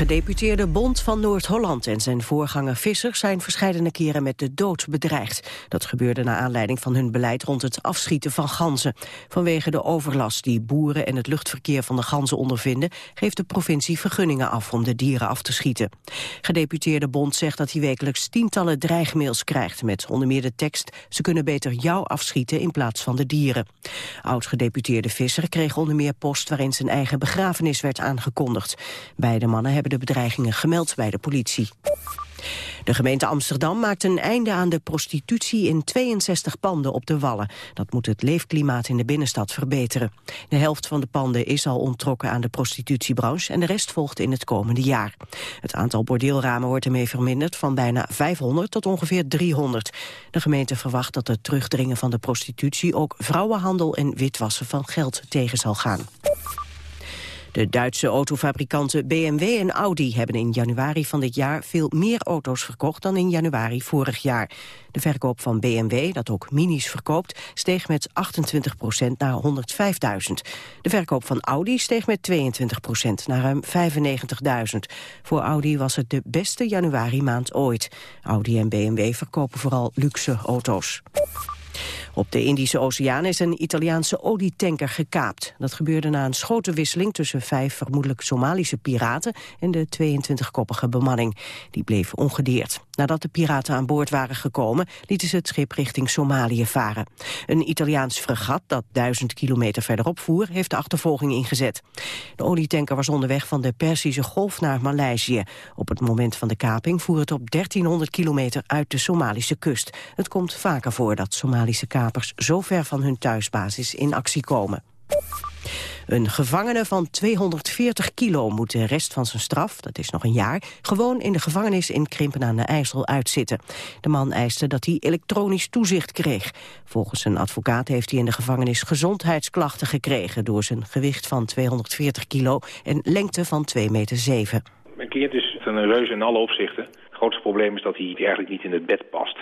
Gedeputeerde Bond van Noord-Holland en zijn voorganger Visser zijn verscheidene keren met de dood bedreigd. Dat gebeurde naar aanleiding van hun beleid rond het afschieten van ganzen. Vanwege de overlast die boeren en het luchtverkeer van de ganzen ondervinden, geeft de provincie vergunningen af om de dieren af te schieten. Gedeputeerde Bond zegt dat hij wekelijks tientallen dreigmails krijgt met onder meer de tekst ze kunnen beter jou afschieten in plaats van de dieren. Oud-gedeputeerde Visser kreeg onder meer post waarin zijn eigen begrafenis werd aangekondigd. Beide mannen hebben de bedreigingen gemeld bij de politie. De gemeente Amsterdam maakt een einde aan de prostitutie in 62 panden op de Wallen. Dat moet het leefklimaat in de binnenstad verbeteren. De helft van de panden is al ontrokken aan de prostitutiebranche en de rest volgt in het komende jaar. Het aantal bordeelramen wordt ermee verminderd van bijna 500 tot ongeveer 300. De gemeente verwacht dat het terugdringen van de prostitutie ook vrouwenhandel en witwassen van geld tegen zal gaan. De Duitse autofabrikanten BMW en Audi hebben in januari van dit jaar veel meer auto's verkocht dan in januari vorig jaar. De verkoop van BMW, dat ook minis verkoopt, steeg met 28 procent naar 105.000. De verkoop van Audi steeg met 22 procent naar ruim 95.000. Voor Audi was het de beste januari maand ooit. Audi en BMW verkopen vooral luxe auto's. Op de Indische Oceaan is een Italiaanse olietanker gekaapt. Dat gebeurde na een schotenwisseling tussen vijf vermoedelijk Somalische piraten en de 22-koppige bemanning. Die bleef ongedeerd. Nadat de piraten aan boord waren gekomen, lieten ze het schip richting Somalië varen. Een Italiaans fregat dat duizend kilometer verderop voer, heeft de achtervolging ingezet. De olietanker was onderweg van de Perzische Golf naar Maleisië. Op het moment van de kaping voer het op 1300 kilometer uit de Somalische kust. Het komt vaker voor dat Somalische kapers zo ver van hun thuisbasis in actie komen. Een gevangene van 240 kilo moet de rest van zijn straf, dat is nog een jaar, gewoon in de gevangenis in Krimpen aan de IJssel uitzitten. De man eiste dat hij elektronisch toezicht kreeg. Volgens een advocaat heeft hij in de gevangenis gezondheidsklachten gekregen door zijn gewicht van 240 kilo en lengte van 2 meter 7. Mijn kind is een reus in alle opzichten. Het grootste probleem is dat hij eigenlijk niet in het bed past.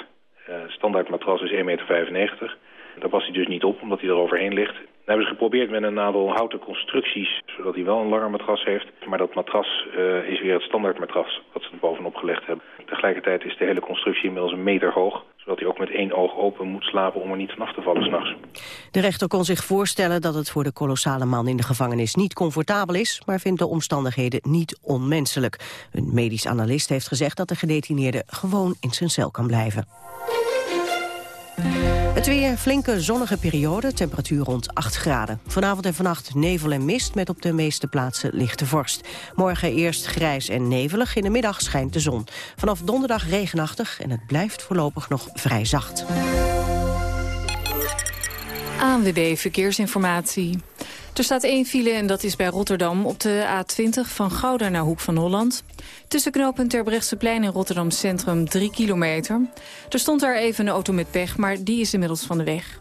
Uh, standaard matras is 1,95 meter. Daar past hij dus niet op, omdat hij er overheen ligt hebben ze geprobeerd met een aantal houten constructies, zodat hij wel een langer matras heeft. Maar dat matras uh, is weer het standaard matras wat ze er bovenop gelegd hebben. Tegelijkertijd is de hele constructie inmiddels een meter hoog, zodat hij ook met één oog open moet slapen om er niet vanaf te vallen s'nachts. De rechter kon zich voorstellen dat het voor de kolossale man in de gevangenis niet comfortabel is, maar vindt de omstandigheden niet onmenselijk. Een medisch analist heeft gezegd dat de gedetineerde gewoon in zijn cel kan blijven. Het weer, flinke zonnige periode, temperatuur rond 8 graden. Vanavond en vannacht nevel en mist met op de meeste plaatsen lichte vorst. Morgen eerst grijs en nevelig, in de middag schijnt de zon. Vanaf donderdag regenachtig en het blijft voorlopig nog vrij zacht. ANWB Verkeersinformatie. Er staat één file en dat is bij Rotterdam op de A20 van Gouda naar Hoek van Holland. Tussen knooppunt Terbrechtseplein en Rotterdam Centrum 3 kilometer. Er stond daar even een auto met pech, maar die is inmiddels van de weg.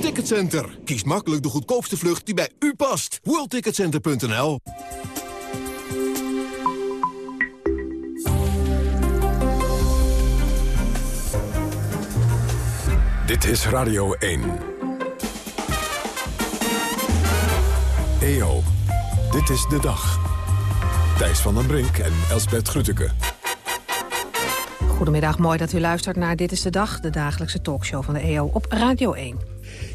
World Ticket Center. Kies makkelijk de goedkoopste vlucht die bij u past. WorldTicketCenter.nl Dit is Radio 1. EO, dit is de dag. Thijs van den Brink en Elsbert Grütke. Goedemiddag, mooi dat u luistert naar Dit is de Dag... de dagelijkse talkshow van de EO op Radio 1.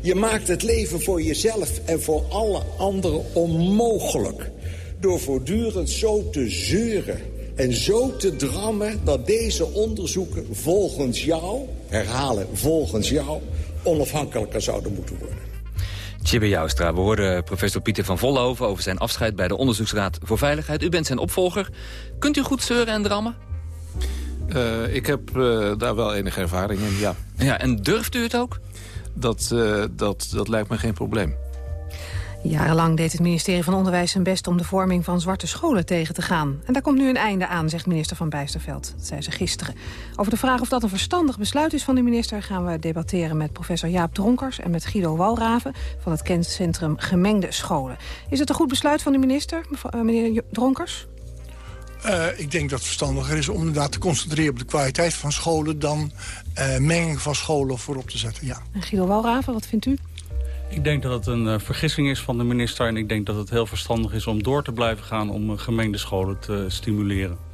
Je maakt het leven voor jezelf en voor alle anderen onmogelijk. Door voortdurend zo te zeuren en zo te drammen... dat deze onderzoeken volgens jou, herhalen volgens jou... onafhankelijker zouden moeten worden. Tjibbe Joustra, we hoorden professor Pieter van Vollenhoven... over zijn afscheid bij de Onderzoeksraad voor Veiligheid. U bent zijn opvolger. Kunt u goed zeuren en drammen? Uh, ik heb uh, daar wel enige ervaring in, ja. ja en durft u het ook? Dat, uh, dat, dat lijkt me geen probleem. Jarenlang deed het ministerie van Onderwijs zijn best om de vorming van zwarte scholen tegen te gaan. En daar komt nu een einde aan, zegt minister Van Bijsterveld. Dat zei ze gisteren. Over de vraag of dat een verstandig besluit is van de minister... gaan we debatteren met professor Jaap Dronkers en met Guido Walraven... van het kenniscentrum Gemengde Scholen. Is het een goed besluit van de minister, meneer Dronkers? Uh, ik denk dat het verstandiger is om inderdaad te concentreren op de kwaliteit van scholen... dan uh, menging van scholen voorop te zetten, ja. En Guido Walraven, wat vindt u? Ik denk dat het een uh, vergissing is van de minister... en ik denk dat het heel verstandig is om door te blijven gaan... om gemengde scholen te stimuleren.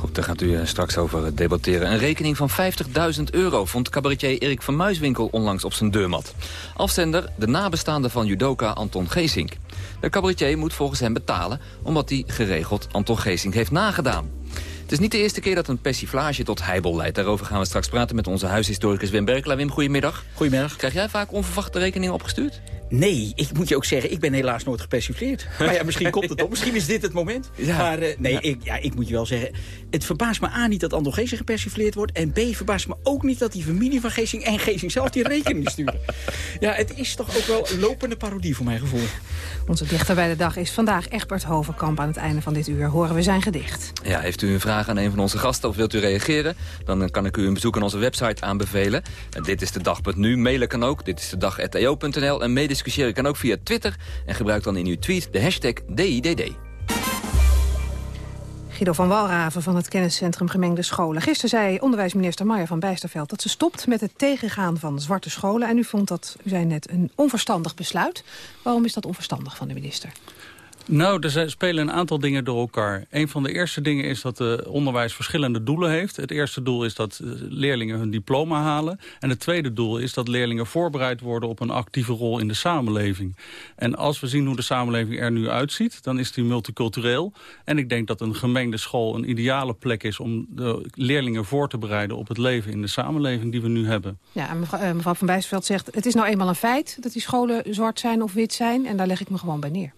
Goed, daar gaat u straks over debatteren. Een rekening van 50.000 euro vond cabaretier Erik van Muiswinkel onlangs op zijn deurmat. Afzender de nabestaande van judoka Anton Geesink. De cabaretier moet volgens hem betalen omdat hij geregeld Anton Geesink heeft nagedaan. Het is niet de eerste keer dat een persiflage tot heibel leidt. Daarover gaan we straks praten met onze huishistoricus Wim Berkela. Wim, goedemiddag. Goedemiddag. Krijg jij vaak onverwachte rekeningen opgestuurd? Nee, ik moet je ook zeggen, ik ben helaas nooit gepersifleerd. Maar ja, misschien komt het op. Misschien is dit het moment. Ja. Maar uh, nee, ja. Ik, ja, ik moet je wel zeggen... Het verbaast me A niet dat Andor Geesing gepersifleerd wordt... en B verbaast me ook niet dat die familie van Geesing en Geesing zelf die rekening sturen. Ja, het is toch ook wel een lopende parodie voor mijn gevoel. Onze dichter bij de dag is vandaag Egbert Hovenkamp. Aan het einde van dit uur horen we zijn gedicht. Ja, heeft u een vraag aan een van onze gasten of wilt u reageren? Dan kan ik u een bezoek aan onze website aanbevelen. En dit is de dag.nu. Mailen kan ook. Dit is de dag.eo.nl. En meediscussiëren kan ook via Twitter. En gebruik dan in uw tweet de hashtag DIDD. Guido van Walraven van het kenniscentrum Gemengde Scholen. Gisteren zei onderwijsminister Maya van Bijsterveld dat ze stopt met het tegengaan van zwarte scholen. En u vond dat, u zei net, een onverstandig besluit. Waarom is dat onverstandig van de minister? Nou, er spelen een aantal dingen door elkaar. Een van de eerste dingen is dat het onderwijs verschillende doelen heeft. Het eerste doel is dat leerlingen hun diploma halen. En het tweede doel is dat leerlingen voorbereid worden op een actieve rol in de samenleving. En als we zien hoe de samenleving er nu uitziet, dan is die multicultureel. En ik denk dat een gemengde school een ideale plek is om de leerlingen voor te bereiden op het leven in de samenleving die we nu hebben. Ja, mevrouw, mevrouw van Bijsveld zegt, het is nou eenmaal een feit dat die scholen zwart zijn of wit zijn. En daar leg ik me gewoon bij neer.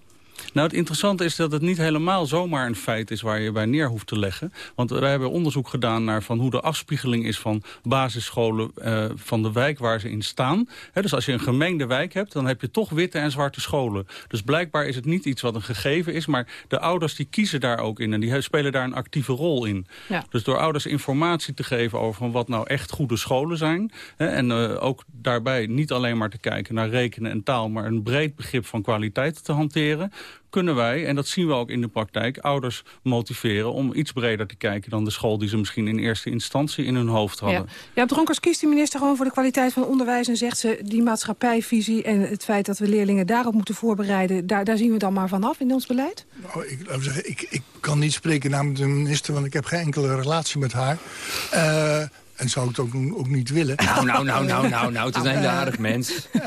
Nou, het interessante is dat het niet helemaal zomaar een feit is waar je bij neer hoeft te leggen. Want wij hebben onderzoek gedaan naar van hoe de afspiegeling is van basisscholen uh, van de wijk waar ze in staan. He, dus als je een gemengde wijk hebt, dan heb je toch witte en zwarte scholen. Dus blijkbaar is het niet iets wat een gegeven is, maar de ouders die kiezen daar ook in en die spelen daar een actieve rol in. Ja. Dus door ouders informatie te geven over van wat nou echt goede scholen zijn. He, en uh, ook daarbij niet alleen maar te kijken naar rekenen en taal, maar een breed begrip van kwaliteit te hanteren kunnen wij, en dat zien we ook in de praktijk... ouders motiveren om iets breder te kijken dan de school... die ze misschien in eerste instantie in hun hoofd hadden. Ja, ja Dronkers kiest de minister gewoon voor de kwaliteit van onderwijs... en zegt ze die maatschappijvisie en het feit dat we leerlingen daarop moeten voorbereiden... daar, daar zien we dan maar vanaf in ons beleid? Nou, ik, zeggen, ik, ik kan niet spreken namens de minister... want ik heb geen enkele relatie met haar... Uh, en zou ik het ook, ook niet willen. Nou, nou, nou, nou, nou, nou, het is een aardig mens. Uh,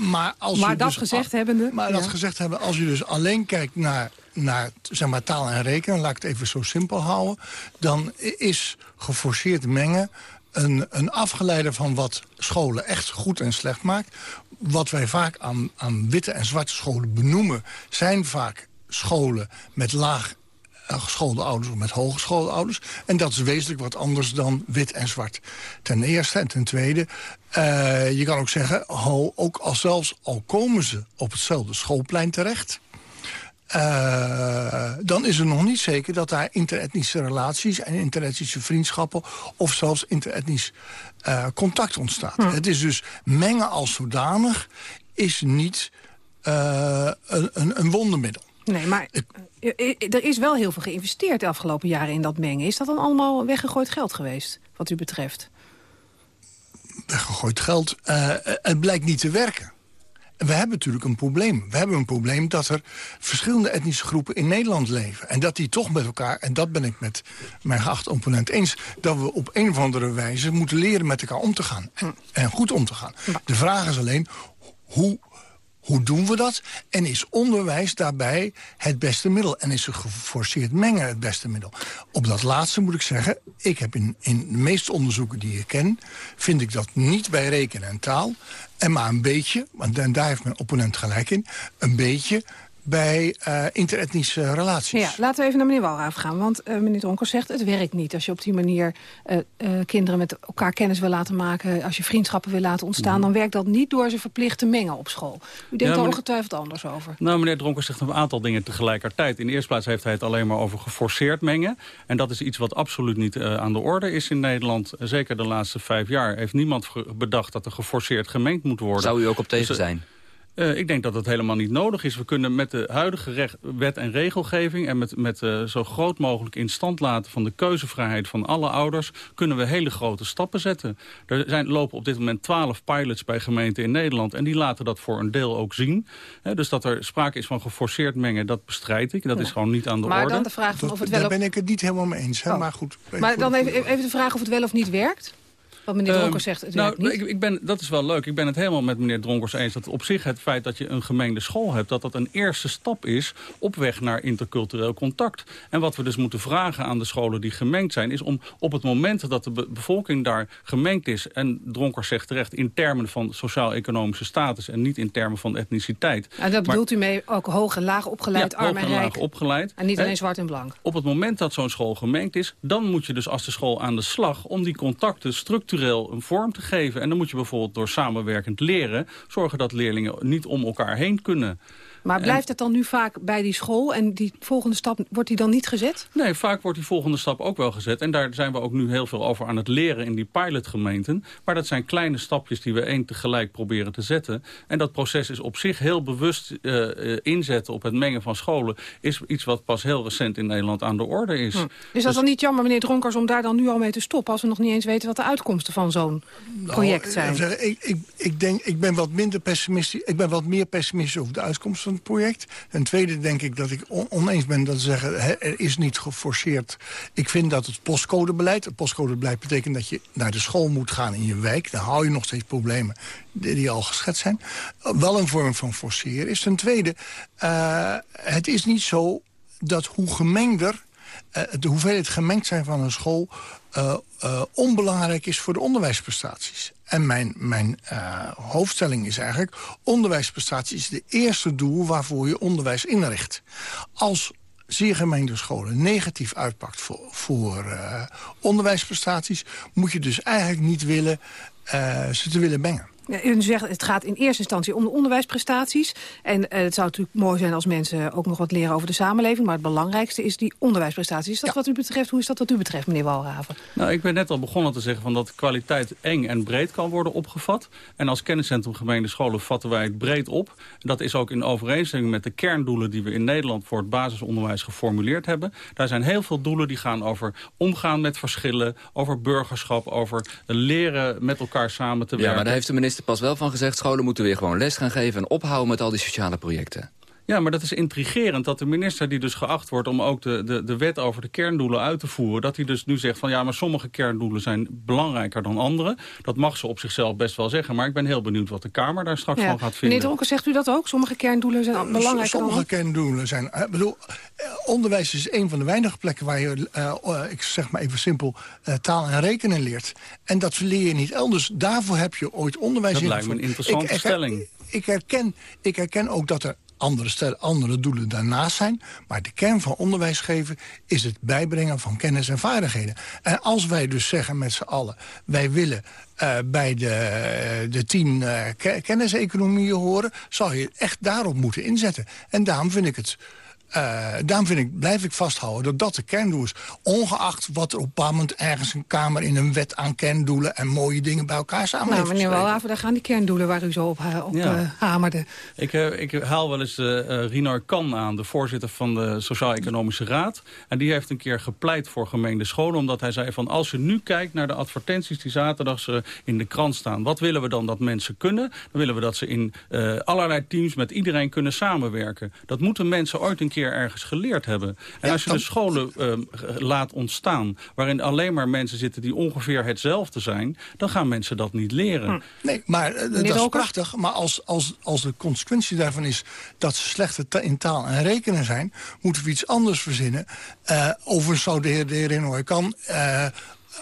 maar als maar dat dus, gezegd hebbende... Maar dat gezegd hebben, als je dus alleen kijkt naar, naar zeg maar, taal en rekenen... laat ik het even zo simpel houden... dan is geforceerd mengen een, een afgeleide van wat scholen echt goed en slecht maakt. Wat wij vaak aan, aan witte en zwarte scholen benoemen... zijn vaak scholen met laag geschoolde ouders of met hogeschoolde ouders. En dat is wezenlijk wat anders dan wit en zwart. Ten eerste en ten tweede, uh, je kan ook zeggen... Ho, ook al zelfs al komen ze op hetzelfde schoolplein terecht... Uh, dan is het nog niet zeker dat daar interetnische relaties... en interetnische vriendschappen of zelfs interetnisch uh, contact ontstaat. Hm. Het is dus mengen als zodanig is niet uh, een, een, een wondermiddel. Nee, maar er is wel heel veel geïnvesteerd de afgelopen jaren in dat mengen. Is dat dan allemaal weggegooid geld geweest, wat u betreft? Weggegooid geld? Uh, het blijkt niet te werken. we hebben natuurlijk een probleem. We hebben een probleem dat er verschillende etnische groepen in Nederland leven. En dat die toch met elkaar, en dat ben ik met mijn geachte opponent eens... dat we op een of andere wijze moeten leren met elkaar om te gaan. En, en goed om te gaan. De vraag is alleen, hoe hoe doen we dat? En is onderwijs daarbij het beste middel? En is een geforceerd mengen het beste middel? Op dat laatste moet ik zeggen... ik heb in, in de meeste onderzoeken die ik ken... vind ik dat niet bij rekenen en taal... en maar een beetje, want daar heeft mijn opponent gelijk in... een beetje bij uh, interetnische relaties. Ja, laten we even naar meneer Walraaf gaan. Want uh, meneer Dronker zegt, het werkt niet. Als je op die manier uh, kinderen met elkaar kennis wil laten maken... als je vriendschappen wil laten ontstaan... Mhm. dan werkt dat niet door ze verplicht te mengen op school. U denkt ja, er ongetwijfeld anders over. Nou, meneer Dronker zegt een aantal dingen tegelijkertijd. In de eerste plaats heeft hij het alleen maar over geforceerd mengen. En dat is iets wat absoluut niet aan de orde is in Nederland. Zeker de laatste vijf jaar heeft niemand bedacht... dat er geforceerd gemengd moet worden. Zou u ook op tegen dus, zijn? Uh, ik denk dat het helemaal niet nodig is. We kunnen met de huidige recht, wet en regelgeving... en met, met uh, zo groot mogelijk in stand laten van de keuzevrijheid van alle ouders... kunnen we hele grote stappen zetten. Er zijn, lopen op dit moment twaalf pilots bij gemeenten in Nederland... en die laten dat voor een deel ook zien. dus dat er sprake is van geforceerd mengen, dat bestrijd ik. Dat ja. is gewoon niet aan de maar orde. Maar dan de vraag van of het wel... Daar ben ik het niet helemaal mee eens. Hè? Oh. Maar goed. Maar dan even, even de vraag of het wel of niet werkt? Wat meneer Dronkers um, zegt, het nou, niet. Ik, ik ben, dat is wel leuk. Ik ben het helemaal met meneer Dronkers eens. Dat op zich het feit dat je een gemengde school hebt... dat dat een eerste stap is op weg naar intercultureel contact. En wat we dus moeten vragen aan de scholen die gemengd zijn... is om op het moment dat de be bevolking daar gemengd is... en Dronkers zegt terecht in termen van sociaal-economische status... en niet in termen van etniciteit. En dat bedoelt u mee ook hoog en laag opgeleid, ja, arm en, en rijk. laag opgeleid. En niet alleen zwart en blank. Op het moment dat zo'n school gemengd is... dan moet je dus als de school aan de slag... om die contacten structureel een vorm te geven. En dan moet je bijvoorbeeld door samenwerkend leren... zorgen dat leerlingen niet om elkaar heen kunnen. Maar blijft het dan nu vaak bij die school en die volgende stap, wordt die dan niet gezet? Nee, vaak wordt die volgende stap ook wel gezet. En daar zijn we ook nu heel veel over aan het leren in die pilotgemeenten. Maar dat zijn kleine stapjes die we één tegelijk proberen te zetten. En dat proces is op zich heel bewust uh, inzetten op het mengen van scholen... is iets wat pas heel recent in Nederland aan de orde is. Hm. Is dat dus... dan niet jammer, meneer Dronkers, om daar dan nu al mee te stoppen... als we nog niet eens weten wat de uitkomsten van zo'n nou, project zijn? Ik, ik, ik, denk, ik ben wat minder pessimistisch, ik ben wat meer pessimistisch over de uitkomsten van project. En tweede denk ik dat ik oneens ben dat ze zeggen... Er is niet geforceerd. Ik vind dat het postcodebeleid... het postcodebeleid betekent dat je naar de school moet gaan in je wijk. Dan hou je nog steeds problemen die, al geschetst zijn. Wel een vorm van forceren is. Ten tweede, uh, het is niet zo dat hoe gemengder... Uh, de hoeveelheid gemengd zijn van een school... Onbelangrijk is voor de onderwijsprestaties. En mijn, mijn uh, hoofdstelling is eigenlijk... onderwijsprestatie is de eerste doel waarvoor je onderwijs inricht. Als zeer gemengde scholen negatief uitpakt voor, voor uh, onderwijsprestaties... moet je dus eigenlijk niet willen, uh, ze te willen mengen. U zegt het gaat in eerste instantie om de onderwijsprestaties. En uh, het zou natuurlijk mooi zijn als mensen ook nog wat leren over de samenleving. Maar het belangrijkste is die onderwijsprestaties. Is dat ja. wat u betreft? Hoe is dat wat u betreft, meneer Walraven? Nou, ik ben net al begonnen te zeggen van dat kwaliteit eng en breed kan worden opgevat. En als kenniscentrum gemeente scholen vatten wij het breed op. Dat is ook in overeenstemming met de kerndoelen die we in Nederland voor het basisonderwijs geformuleerd hebben. Daar zijn heel veel doelen die gaan over omgaan met verschillen, over burgerschap, over leren met elkaar samen te werken. Ja, maar daar heeft de minister pas wel van gezegd... scholen moeten weer gewoon les gaan geven en ophouden met al die sociale projecten. Ja, maar dat is intrigerend dat de minister die dus geacht wordt... om ook de, de, de wet over de kerndoelen uit te voeren... dat hij dus nu zegt van ja, maar sommige kerndoelen zijn belangrijker dan andere. Dat mag ze op zichzelf best wel zeggen. Maar ik ben heel benieuwd wat de Kamer daar straks ja. van gaat vinden. Meneer Dronken, zegt u dat ook? Sommige kerndoelen zijn nou, belangrijker sommige dan kerndoelen zijn... Ik bedoel, onderwijs is een van de weinige plekken waar je, uh, ik zeg maar even simpel, uh, taal en rekenen leert. En dat leer je niet elders. Daarvoor heb je ooit onderwijs Dat lijkt me een interessante ik, stelling. Ik herken, ik herken ook dat er andere, stel, andere doelen daarnaast zijn. Maar de kern van onderwijs geven is het bijbrengen van kennis en vaardigheden. En als wij dus zeggen met z'n allen... wij willen uh, bij de, de tien uh, kenniseconomieën horen... zou je echt daarop moeten inzetten. En daarom vind ik het uh, daarom vind ik, blijf ik vasthouden dat dat de kerndoel is. Ongeacht wat er op een moment ergens een Kamer in een wet aan kerndoelen... en mooie dingen bij elkaar samen Nou, meneer Walhaven, daar gaan die kerndoelen waar u zo op, uh, op Ja. uh, hamerde. Ik, eh, ik haal wel eens eh eh, Rinar Kan aan, de voorzitter van de Sociaal-Economische Raad. En die heeft een keer gepleit voor gemeende scholen. Omdat hij zei van als je nu kijkt naar de advertenties die zaterdags eh, in de krant staan. Wat willen we dan dat mensen kunnen? Dan willen we dat ze in eh, allerlei teams met iedereen kunnen samenwerken. Dat moeten mensen ooit een keer ergens geleerd hebben. En als je de scholen eh, laat ontstaan waarin alleen maar mensen zitten die ongeveer hetzelfde zijn. Dan gaan mensen dat niet leren. Nee, maar eh, dat is prachtig. Maar als, als, als de consequentie daarvan is dat ze slechter ta- in taal en rekenen zijn... moeten we iets anders verzinnen. Eh overigens zou de heer, de heer kan...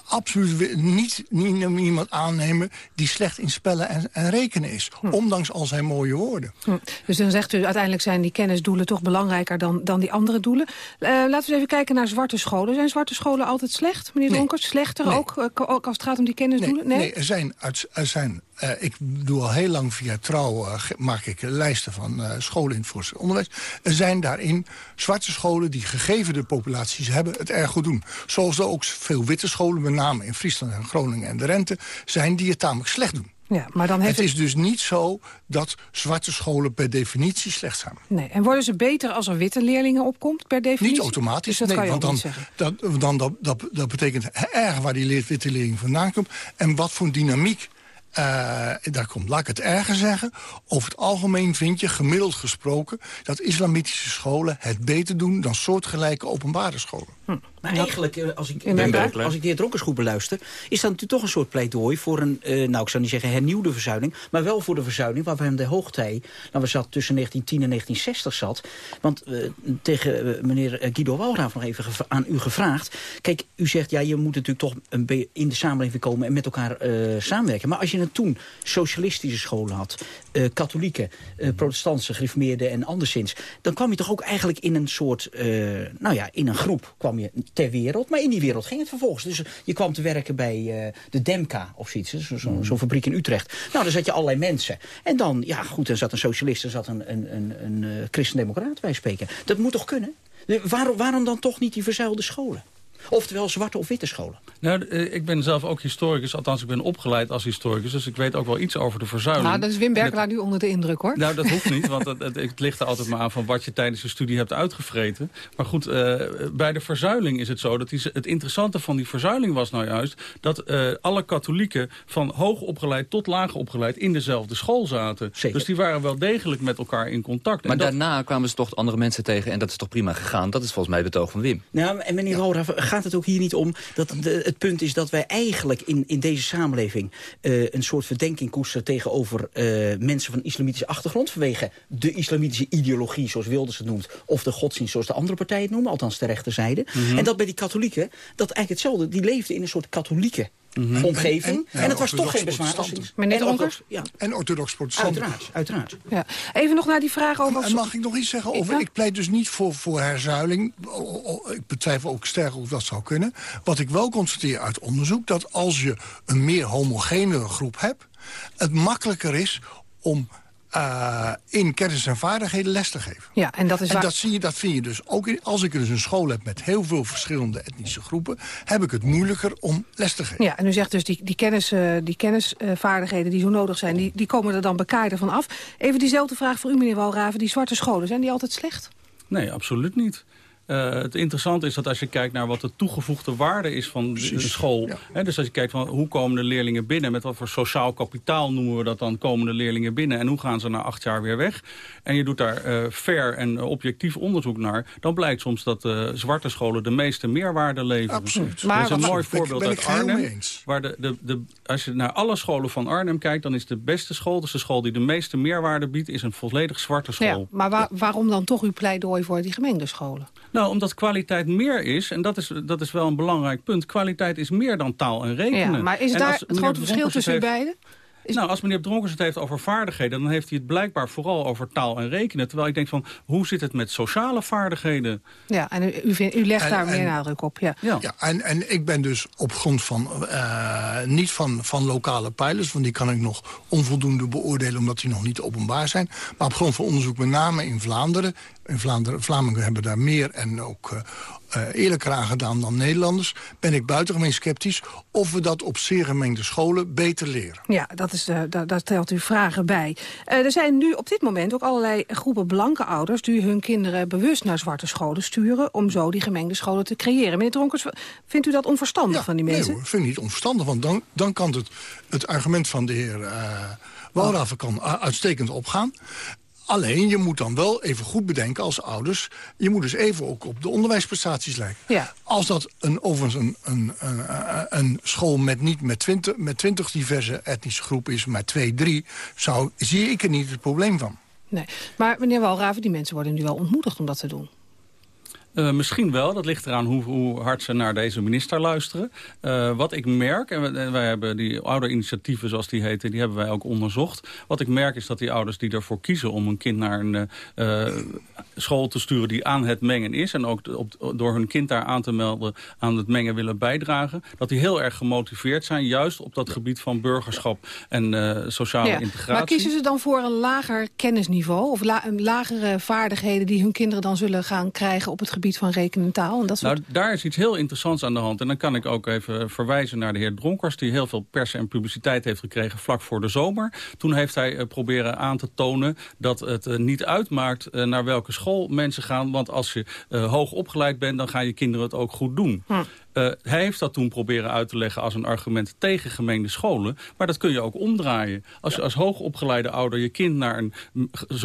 absoluut niet, niet iemand aannemen die slecht in spellen en, en rekenen is. Ondanks al zijn mooie woorden. Hm. Dus dan zegt u, uiteindelijk zijn die kennisdoelen toch belangrijker dan, dan die andere doelen. Eh, laten we eens even kijken naar zwarte scholen. Zijn zwarte scholen altijd slecht, meneer Nee. Donkers? Slechter Nee. ook, eh, ook als het gaat om die kennisdoelen? Nee, er zijn, er zijn eh, ik doe al heel lang via Trouw, maak ik lijsten van eh, scholen in het voortgezet onderwijs. Er zijn daarin zwarte scholen die gegeven de populaties hebben het erg goed doen. Zoals er ook veel witte scholen, met name in Friesland en Groningen en de Rente, zijn die het tamelijk slecht doen. Ja, maar dan heeft het is dus niet zo dat zwarte scholen per definitie slecht zijn. Nee. En worden ze beter als er witte leerlingen opkomt, per definitie? Niet automatisch, Dus dat nee, kan je want dan, dat, dan dat, dat, dat betekent erg waar die witte leerling vandaan komt... en wat voor dynamiek eh, daar komt. Laat ik het erger zeggen. Over het algemeen vind je, gemiddeld gesproken... dat islamitische scholen het beter doen dan soortgelijke openbare scholen. Maar eigenlijk, eh, als ik, Inderdaad. als ik de heer Dronkersgroep beluister... is dat natuurlijk toch een soort pleidooi voor een... eh, nou, ik zou niet zeggen hernieuwde verzuiling... maar wel voor de verzuiling waar we hem de hoogtij... nou, we zat tussen 1910 en 1960 zat. Want eh, tegen meneer Guido Walraaf nog even aan u gevraagd. Kijk, u zegt, ja, je moet natuurlijk toch een in de samenleving komen... en met elkaar eh, samenwerken. Maar als je het toen socialistische scholen had... eh, katholieke, eh, protestantse, gereformeerde en anderszins... dan kwam je toch ook eigenlijk in een soort... eh, nou ja, in een groep kwam je ter wereld. Maar in die wereld ging het vervolgens. Dus je kwam te werken bij eh, de Demka of zoiets. zo- zo- Zo'n fabriek in Utrecht. Nou, daar zat je allerlei mensen. En dan, ja goed, er zat een socialist, er zat een, een, een, een eh, christendemocraat bij spreken. Dat moet toch kunnen? De- waarom, waarom dan toch niet die verzuilde scholen? Oftewel zwarte of witte scholen? Nou, eh, ik ben zelf ook historicus, althans ik ben opgeleid als historicus, dus ik weet ook wel iets over de verzuiling. Nou, dat is Wim het- Berkelaar nu onder de indruk, hoor. Nou, dat hoeft niet, want het, het, het ligt er altijd maar aan van wat je tijdens je studie hebt uitgevreten. Maar goed, eh, bij de verzuiling is het zo dat die, het interessante van die verzuiling was nou juist dat eh, alle katholieken van hoog opgeleid tot laag opgeleid in dezelfde school zaten. Dus die waren wel degelijk met elkaar in contact. Maar En dat- daarna kwamen ze toch andere mensen tegen en dat is toch prima gegaan. Dat is volgens mij het betoog van Wim. Nou, en meneer Walraaf, gaat het ook hier niet om... dat de, het punt is dat wij eigenlijk in, in deze samenleving... eh, een soort verdenking koesteren tegenover eh, mensen van islamitische achtergrond... vanwege de islamitische ideologie, zoals Wilders het noemt... of de godsdienst, zoals de andere partijen het noemen, althans de rechterzijde. Mhm. En dat bij die katholieken, dat eigenlijk hetzelfde... die leefden in een soort katholieke Mhm. omgeving. En, En- en het was toch geen bezwaar. Meneer En orthodox- Donkers? Ja, En orthodox protestanten. uiteraard, uiteraard. Ja. Even nog naar die vraag over... En mag ik nog iets zeggen over... Ja. Ik pleit dus niet voor, voor herzuiling. Ik betwijfel ook sterk of dat zou kunnen. Wat ik wel constateer uit onderzoek... dat als je een meer homogenere groep hebt... het makkelijker is om eh, in kennis en vaardigheden les te geven. Ja, en dat is En waar... dat, zie je, dat vind je dus ook in, als ik dus een school heb met heel veel verschillende etnische groepen, heb ik het moeilijker om les te geven. Ja, en u zegt dus die, die, kennis, eh, die kennisvaardigheden die zo nodig zijn... Die, die komen er dan bekaaid van af. Even diezelfde vraag voor u, meneer Walraven. Die zwarte scholen, zijn die altijd slecht? Nee, absoluut niet. Eh, het interessante is dat als je kijkt naar wat de toegevoegde waarde is van de, de school. Hè, dus als je kijkt van hoe komen de leerlingen binnen, met wat voor sociaal kapitaal noemen we dat dan, komen de leerlingen binnen en hoe gaan ze na acht jaar weer weg. En je doet daar eh, fair en objectief onderzoek naar, dan blijkt soms dat eh, zwarte scholen de meeste meerwaarde leveren. Absoluut. Er Maar is een mooi ben ik- voorbeeld ben ik uit Arnhem. Waar de, de, de, als je naar alle scholen van Arnhem kijkt, dan is de beste school, dus de school die de meeste meerwaarde biedt, is een volledig zwarte school. Ja, maar waar- waarom dan toch uw pleidooi voor die gemengde scholen? Nou, omdat kwaliteit meer is, en dat is, dat is wel een belangrijk punt... kwaliteit is meer dan taal en rekenen. Ja, maar is En daar het grote verschil tussen u Nou, als meneer Dronkers het heeft over vaardigheden... dan heeft hij het blijkbaar vooral over taal en rekenen. Terwijl ik denk van, hoe zit het met sociale vaardigheden? Ja, en u, u, u legt daar meer nadruk op. Ja, ja. en, en ik ben dus op grond van, uh, niet van, van lokale pilots... want die kan ik nog onvoldoende beoordelen omdat die nog niet openbaar zijn. Maar op grond van onderzoek met name in Vlaanderen... in Vlaanderen, Vlamingen hebben daar meer en ook uh, uh, eerlijker aan gedaan dan Nederlanders... ben ik buitengemeen sceptisch of we dat op zeer gemengde scholen beter leren. Ja, dat is, uh, daar, daar stelt u vragen bij. Uh, er zijn nu op dit moment ook allerlei groepen blanke ouders... die hun kinderen bewust naar zwarte scholen sturen... om zo die gemengde scholen te creëren. Meneer Dronkers, vindt u dat onverstandig ja, van die mensen? Nee hoor, vind ik niet onverstandig, want dan, dan kan het, het argument van de heer... Uh, Walraven kan uitstekend opgaan. Alleen, je moet dan wel even goed bedenken als ouders... je moet dus even ook op de onderwijsprestaties lijken. Ja. Als dat een, overigens een, een, een, een school met niet met twintig, met twintig diverse etnische groepen is... maar twee, drie, zou, zie ik er niet het probleem van. Nee. Maar meneer Walraven, die mensen worden nu wel ontmoedigd om dat te doen. Uh, misschien wel, dat ligt eraan hoe, hoe, hard ze naar deze minister luisteren. Uh, wat ik merk, en wij, wij hebben die ouderinitiatieven zoals die heten... die hebben wij ook onderzocht. Wat ik merk is dat die ouders die ervoor kiezen om een kind naar een uh, school te sturen... die aan het mengen is en ook op, door hun kind daar aan te melden... aan het mengen willen bijdragen... dat die heel erg gemotiveerd zijn, juist op dat gebied van burgerschap en sociale ja, integratie. Maar kiezen ze dan voor een lager kennisniveau... of la lagere vaardigheden die hun kinderen dan zullen gaan krijgen op het gebied van rekenen en dat soort... Nou, daar is iets heel interessants aan de hand. En dan kan ik ook even verwijzen naar de heer Dronkers... die heel veel pers en publiciteit heeft gekregen vlak voor de zomer. Toen heeft hij uh, proberen aan te tonen dat het uh, niet uitmaakt... Uh, naar welke school mensen gaan. Want als je hoog opgeleid bent, dan gaan je kinderen het ook goed doen. Hm. Uh, hij heeft dat toen proberen uit te leggen als een argument tegen gemengde scholen. Maar dat kun je ook omdraaien. Als je als hoogopgeleide ouder je kind naar een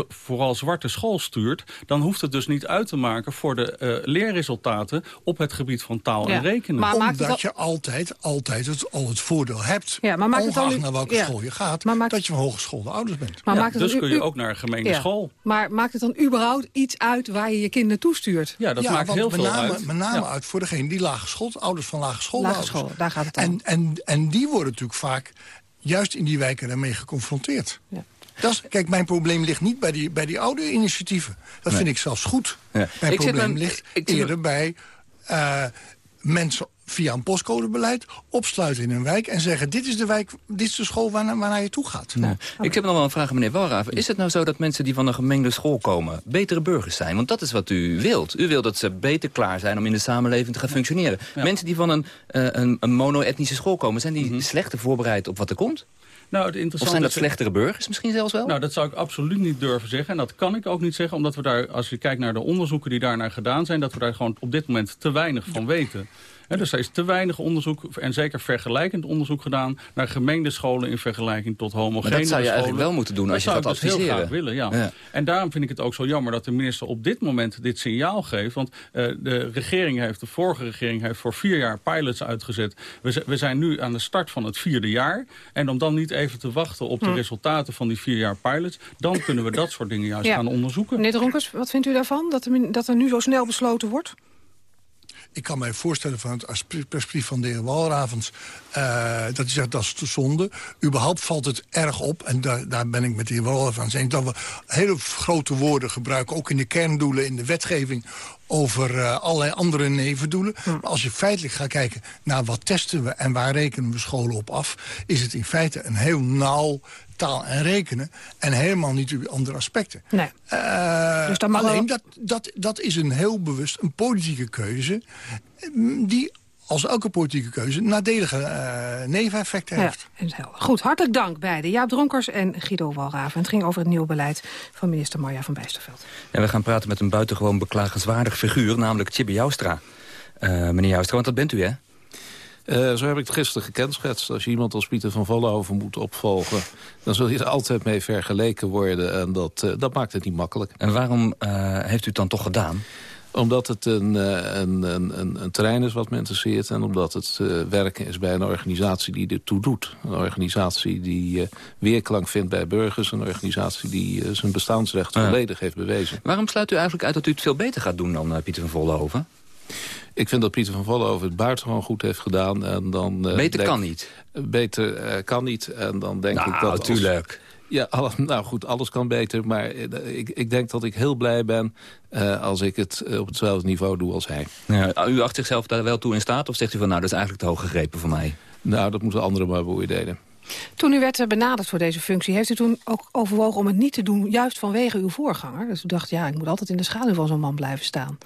vooral zwarte school stuurt... dan hoeft het dus niet uit te maken voor de uh, leerresultaten... op het gebied van taal ja. en rekenen. Maar Omdat al... je altijd, altijd het, al het voordeel hebt... Ja, maar maakt ongeacht het naar welke ja. school je gaat... Maakt... dat je van hogeschoolde ouders bent. Maar maakt het dus dan kun je ook naar een gemengde school. Maar maakt het dan überhaupt iets uit waar je je kinderen toestuurt? Ja, dat maakt heel met veel name, uit. Met name uit voor degene die lage school, ouders van lage school. Lage school, daar gaat het om. En, en, en die worden natuurlijk vaak juist in die wijken daarmee geconfronteerd. Ja. Dat is, kijk, mijn probleem ligt niet bij die, bij die oude initiatieven. Dat Nee. vind ik zelfs goed. Ja. Mijn Ik zit probleem ligt ik eerder bij uh, mensen via een postcodebeleid opsluiten in een wijk... en zeggen, dit is de, wijk, dit is de school waarna, waarnaar je toe gaat. Ja. Ik heb nog wel een vraag aan meneer Walraven. Is het nou zo dat mensen die van een gemengde school komen... betere burgers zijn? Want dat is wat u wilt. U wilt dat ze beter klaar zijn om in de samenleving te gaan functioneren. Mensen die van een, uh, een, een mono-etnische school komen... zijn die slechter voorbereid op wat er komt? Nou, het Of zijn dat slechtere burgers misschien zelfs wel? Nou, dat zou ik absoluut niet durven zeggen. En dat kan ik ook niet zeggen, omdat we daar, als je kijkt naar de onderzoeken die daarnaar gedaan zijn, dat we daar gewoon op dit moment te weinig van weten. Dus er is te weinig onderzoek, en zeker vergelijkend onderzoek gedaan... naar gemengde scholen in vergelijking tot homogene Maar dat zou je scholen. eigenlijk wel moeten doen als je zou gaat ik dus heel graag willen, ja. Ja. En daarom vind ik het ook zo jammer dat de minister op dit moment dit signaal geeft. Want eh, de regering heeft, de vorige regering heeft voor vier jaar pilots uitgezet. We, we zijn nu aan de start van het vierde jaar. En om dan niet even te wachten op de Hm. resultaten van die vier jaar pilots... dan kunnen we dat soort dingen juist Ja. gaan onderzoeken. Meneer Dronkers, wat vindt u daarvan? Dat er, dat er nu zo snel besloten wordt? Ik kan mij voorstellen van het perspectief van de heer Walravens... eh, dat hij zegt, dat is te zonde. Überhaupt valt het erg op, en daar, daar ben ik met de heer Walravens eens... dat we hele grote woorden gebruiken, ook in de kerndoelen, in de wetgeving... over eh, allerlei andere nevendoelen. Maar als je feitelijk gaat kijken naar wat testen we... en waar rekenen we scholen op af... is het in feite een heel nauw taal en rekenen... en helemaal niet uw andere aspecten. Nee. Eh, Dus alleen, wel- dat, dat, dat is een heel bewust een politieke keuze... mm, die als elke politieke keuze nadelige eh neveneffecten Ja, heeft. en helder. Goed, hartelijk dank beiden. Jaap Dronkers en Guido Walraven. Het ging over het nieuwe beleid van minister Marja van Bijsterveld. En we gaan praten met een buitengewoon beklagenswaardig figuur, namelijk Chibi Joustra. Eh, meneer Joustra, want dat bent u, hè? Eh, zo heb ik het gisteren gekenschetst. Als je iemand als Pieter van Vollenhoven moet opvolgen... dan zul je er altijd mee vergeleken worden. En dat, eh, dat maakt het niet makkelijk. En waarom eh, heeft u het dan toch gedaan? Omdat het een, eh, een, een, een, een terrein is wat me interesseert... en omdat het eh, werken is bij een organisatie die dit toe doet. Een organisatie die eh, weerklank vindt bij burgers. Een organisatie die zijn bestaansrecht Ja. volledig heeft bewezen. Waarom sluit u eigenlijk uit dat u het veel beter gaat doen dan Pieter van Vollenhoven? Ik vind dat Pieter van Vollenhoven het buitengewoon goed heeft gedaan. En dan, beter kan niet? Beter kan niet. En dan denk nou, ik dat... natuurlijk. Ja, alles, nou goed, alles kan beter. Maar ik, ik denk dat ik heel blij ben als ik het op hetzelfde niveau doe als hij. Ja, u acht zichzelf daar wel toe in staat? Of zegt u van nou, dat is eigenlijk te hoog gegrepen voor mij? Nou, dat moeten anderen maar beoordelen. Toen u werd benaderd voor deze functie, heeft u toen ook overwogen om het niet te doen... juist vanwege uw voorganger? Dus u dacht, ja, ik moet altijd in de schaduw van zo'n man blijven staan.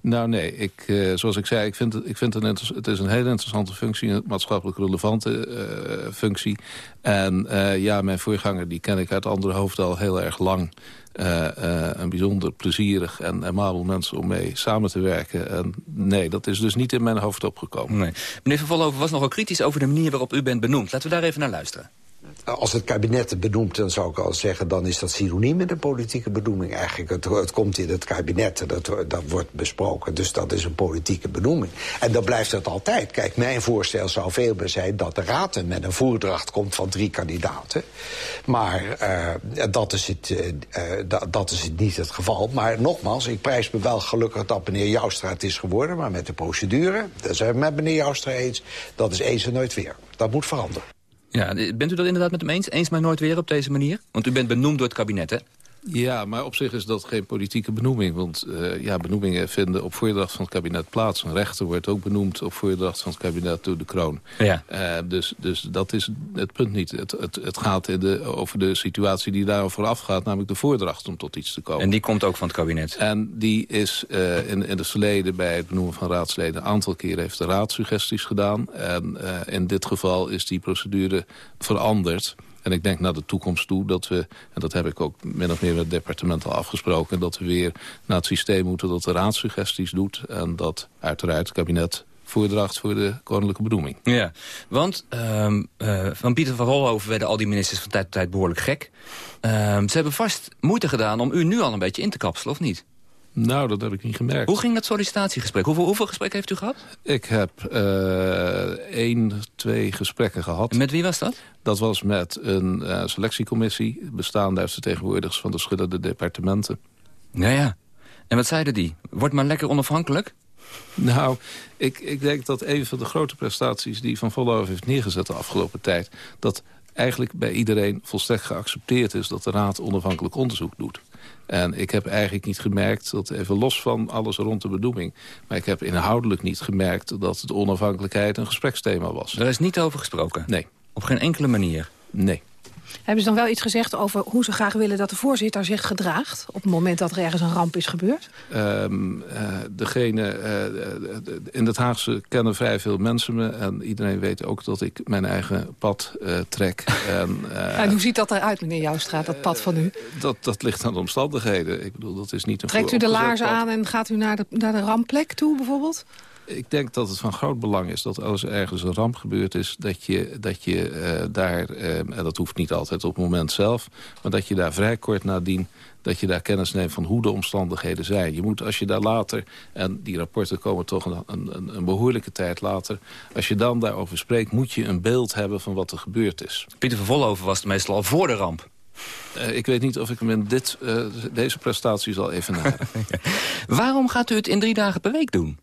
Nou nee, ik, uh, zoals ik zei, ik vind, het, ik vind het, een, het is een hele interessante functie, een maatschappelijk relevante uh, functie. En uh, ja, mijn voorganger die ken ik uit andere hoofden al heel erg lang. een bijzonder plezierig en amabel mensen om mee samen te werken. En nee, dat is dus niet in mijn hoofd opgekomen. Nee. Meneer Van Vollenhoven was nogal kritisch over de manier waarop u bent benoemd. Laten we daar even naar luisteren. Als het kabinet het benoemt, dan zou ik al zeggen... dan is dat synoniem met een politieke benoeming eigenlijk. Het, het komt in het kabinet, dat, dat wordt besproken. Dus dat is een politieke benoeming. En dan blijft het altijd. Kijk, mijn voorstel zou veel meer zijn dat de raad met een voordracht komt van drie kandidaten. Maar uh, dat, is het, uh, dat, dat is het niet het geval. Maar nogmaals, ik prijs me wel gelukkig dat meneer Joustra het is geworden... maar met de procedure, daar zijn we met meneer Joustra eens... dat is eens en nooit weer. Dat moet veranderen. Ja, bent u dat inderdaad met hem eens? Eens maar nooit weer op deze manier? Want u bent benoemd door het kabinet, hè? Ja, maar op zich is dat geen politieke benoeming. Want uh, ja, benoemingen vinden op voordracht van het kabinet plaats. Een rechter wordt ook benoemd op voordracht van het kabinet door de kroon. Ja. Uh, dus, dus dat is het punt niet. Het, het, het gaat in de, over de situatie die daarover afgaat. Namelijk de voordracht om tot iets te komen. En die komt ook van het kabinet? En die is uh, in, in het verleden bij het benoemen van raadsleden... een aantal keren heeft de raad suggesties gedaan. En in dit geval is die procedure veranderd... En ik denk naar de toekomst toe dat we, en dat heb ik ook min of meer met het departement al afgesproken... dat we weer naar het systeem moeten dat de raad suggesties doet... en dat uiteraard het kabinet voordracht voor de koninklijke benoeming. Ja, want um, uh, van Pieter van Rolhoven werden al die ministers van tijd tot tijd behoorlijk gek. Um, ze hebben vast moeite gedaan om u nu al een beetje in te kapselen, of niet? Nou, dat heb ik niet gemerkt. Hoe ging dat sollicitatiegesprek? Hoeveel, hoeveel gesprekken heeft u gehad? Ik heb uh, één, twee gesprekken gehad. En met wie was dat? Dat was met een uh, selectiecommissie... bestaande uit vertegenwoordigers van de verschillende departementen. Ja, ja. En wat zeiden die? Wordt maar lekker onafhankelijk? Nou, ik, ik denk dat een van de grote prestaties... die Van Vollenhoven heeft neergezet de afgelopen tijd... dat eigenlijk bij iedereen volstrekt geaccepteerd is... dat de Raad onafhankelijk onderzoek doet. En ik heb eigenlijk niet gemerkt, dat even los van alles rond de bedoeling... maar ik heb inhoudelijk niet gemerkt dat de onafhankelijkheid een gespreksthema was. Daar is niet over gesproken? Nee. Op geen enkele manier? Nee. Hebben ze dan wel iets gezegd over hoe ze graag willen dat de voorzitter zich gedraagt... op het moment dat er ergens een ramp is gebeurd? Um, uh, degene, uh, in het Haagse kennen vrij veel mensen me... en iedereen weet ook dat ik mijn eigen pad uh, trek. en, en, hoe ziet dat eruit, meneer Joustra, dat pad van u? dat, dat ligt aan de omstandigheden. Ik bedoel, dat is niet een Trekt u de laarzen aan en gaat u naar de, naar de rampplek toe, bijvoorbeeld? Ik denk dat het van groot belang is dat als er ergens een ramp gebeurd is... dat je, dat je uh, daar, uh, en dat hoeft niet altijd op het moment zelf... maar dat je daar vrij kort nadien dat je daar kennis neemt van hoe de omstandigheden zijn. Je moet als je daar later, en die rapporten komen toch een, een, een behoorlijke tijd later... als je dan daarover spreekt, moet je een beeld hebben van wat er gebeurd is. Pieter van Vollenhoven was het meestal al voor de ramp. Uh, ik weet niet of ik hem in dit, uh, deze prestatie zal evenaren. Waarom gaat u het in drie dagen per week doen?